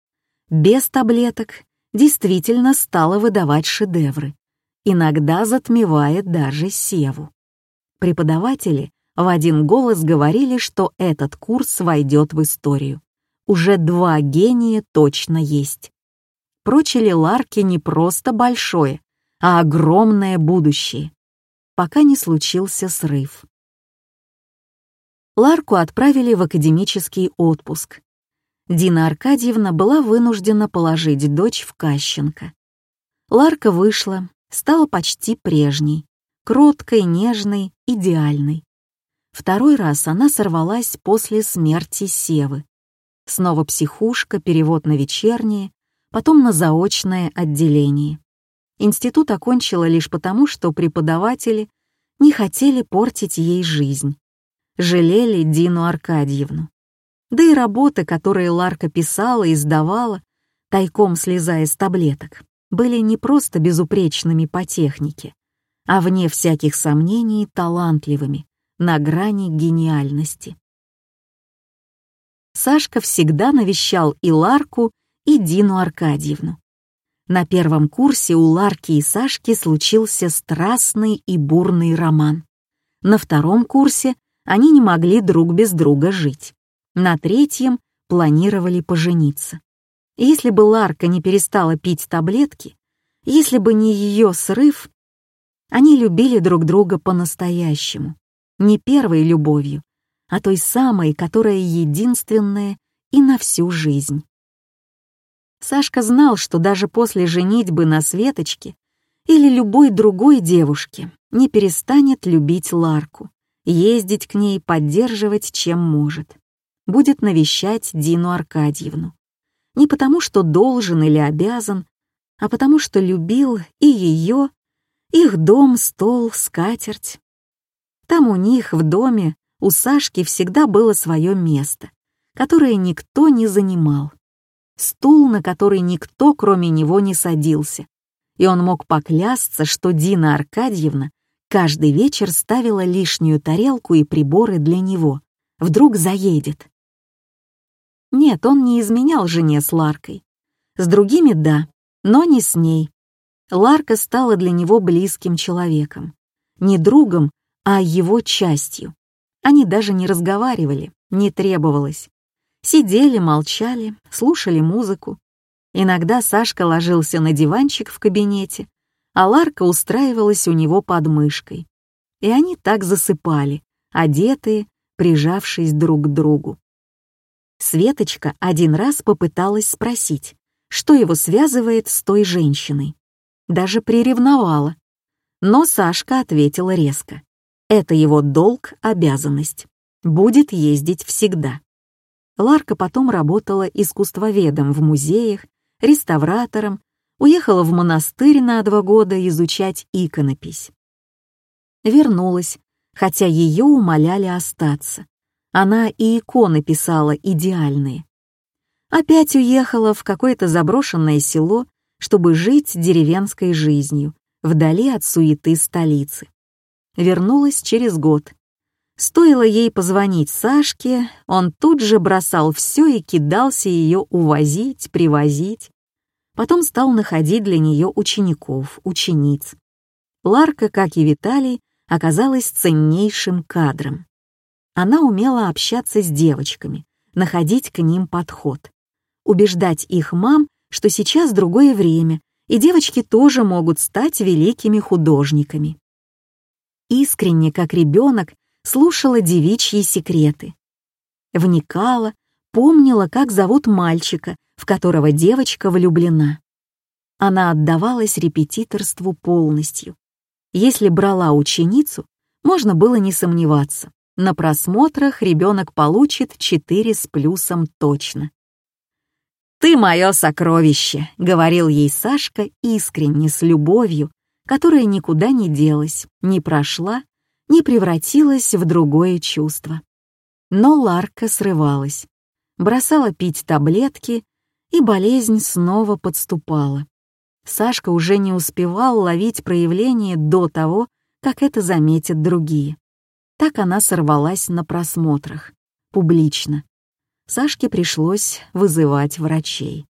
Без таблеток действительно стала выдавать шедевры, иногда затмевая даже Севу. Преподаватели в один голос говорили, что этот курс войдет в историю. Уже два гения точно есть прочили Ларке не просто большое, а огромное будущее, пока не случился срыв. Ларку отправили в академический отпуск. Дина Аркадьевна была вынуждена положить дочь в Кащенко. Ларка вышла, стала почти прежней, кроткой, нежной, идеальной. Второй раз она сорвалась после смерти Севы. Снова психушка, перевод на вечернее, потом на заочное отделение. Институт окончила лишь потому, что преподаватели не хотели портить ей жизнь. Жалели Дину Аркадьевну. Да и работы, которые Ларка писала и сдавала, тайком слезая с таблеток, были не просто безупречными по технике, а вне всяких сомнений талантливыми, на грани гениальности. Сашка всегда навещал и Ларку, и Дину Аркадьевну. На первом курсе у Ларки и Сашки случился страстный и бурный роман. На втором курсе они не могли друг без друга жить. На третьем планировали пожениться. Если бы Ларка не перестала пить таблетки, если бы не ее срыв, они любили друг друга по-настоящему. Не первой любовью, а той самой, которая единственная и на всю жизнь. Сашка знал, что даже после женитьбы на Светочке или любой другой девушке не перестанет любить Ларку, ездить к ней, поддерживать чем может. Будет навещать Дину Аркадьевну. Не потому, что должен или обязан, а потому, что любил и ее, их дом, стол, скатерть. Там у них в доме у Сашки всегда было свое место, которое никто не занимал. Стул, на который никто, кроме него, не садился. И он мог поклясться, что Дина Аркадьевна каждый вечер ставила лишнюю тарелку и приборы для него. Вдруг заедет. Нет, он не изменял жене с Ларкой. С другими — да, но не с ней. Ларка стала для него близким человеком. Не другом, а его частью. Они даже не разговаривали, не требовалось. Сидели, молчали, слушали музыку. Иногда Сашка ложился на диванчик в кабинете, а Ларка устраивалась у него под мышкой. И они так засыпали, одетые, прижавшись друг к другу. Светочка один раз попыталась спросить, что его связывает с той женщиной. Даже приревновала. Но Сашка ответила резко. Это его долг, обязанность. Будет ездить всегда. Ларка потом работала искусствоведом в музеях, реставратором, уехала в монастырь на два года изучать иконопись. Вернулась, хотя ее умоляли остаться. Она и иконы писала идеальные. Опять уехала в какое-то заброшенное село, чтобы жить деревенской жизнью, вдали от суеты столицы вернулась через год. Стоило ей позвонить Сашке, он тут же бросал все и кидался ее увозить, привозить. Потом стал находить для нее учеников, учениц. Ларка, как и Виталий, оказалась ценнейшим кадром. Она умела общаться с девочками, находить к ним подход, убеждать их мам, что сейчас другое время, и девочки тоже могут стать великими художниками искренне, как ребенок, слушала девичьи секреты. Вникала, помнила, как зовут мальчика, в которого девочка влюблена. Она отдавалась репетиторству полностью. Если брала ученицу, можно было не сомневаться. На просмотрах ребенок получит 4 с плюсом точно. «Ты мое сокровище», — говорил ей Сашка искренне, с любовью, которая никуда не делась, не прошла, не превратилась в другое чувство. Но Ларка срывалась, бросала пить таблетки, и болезнь снова подступала. Сашка уже не успевал ловить проявление до того, как это заметят другие. Так она сорвалась на просмотрах, публично. Сашке пришлось вызывать врачей.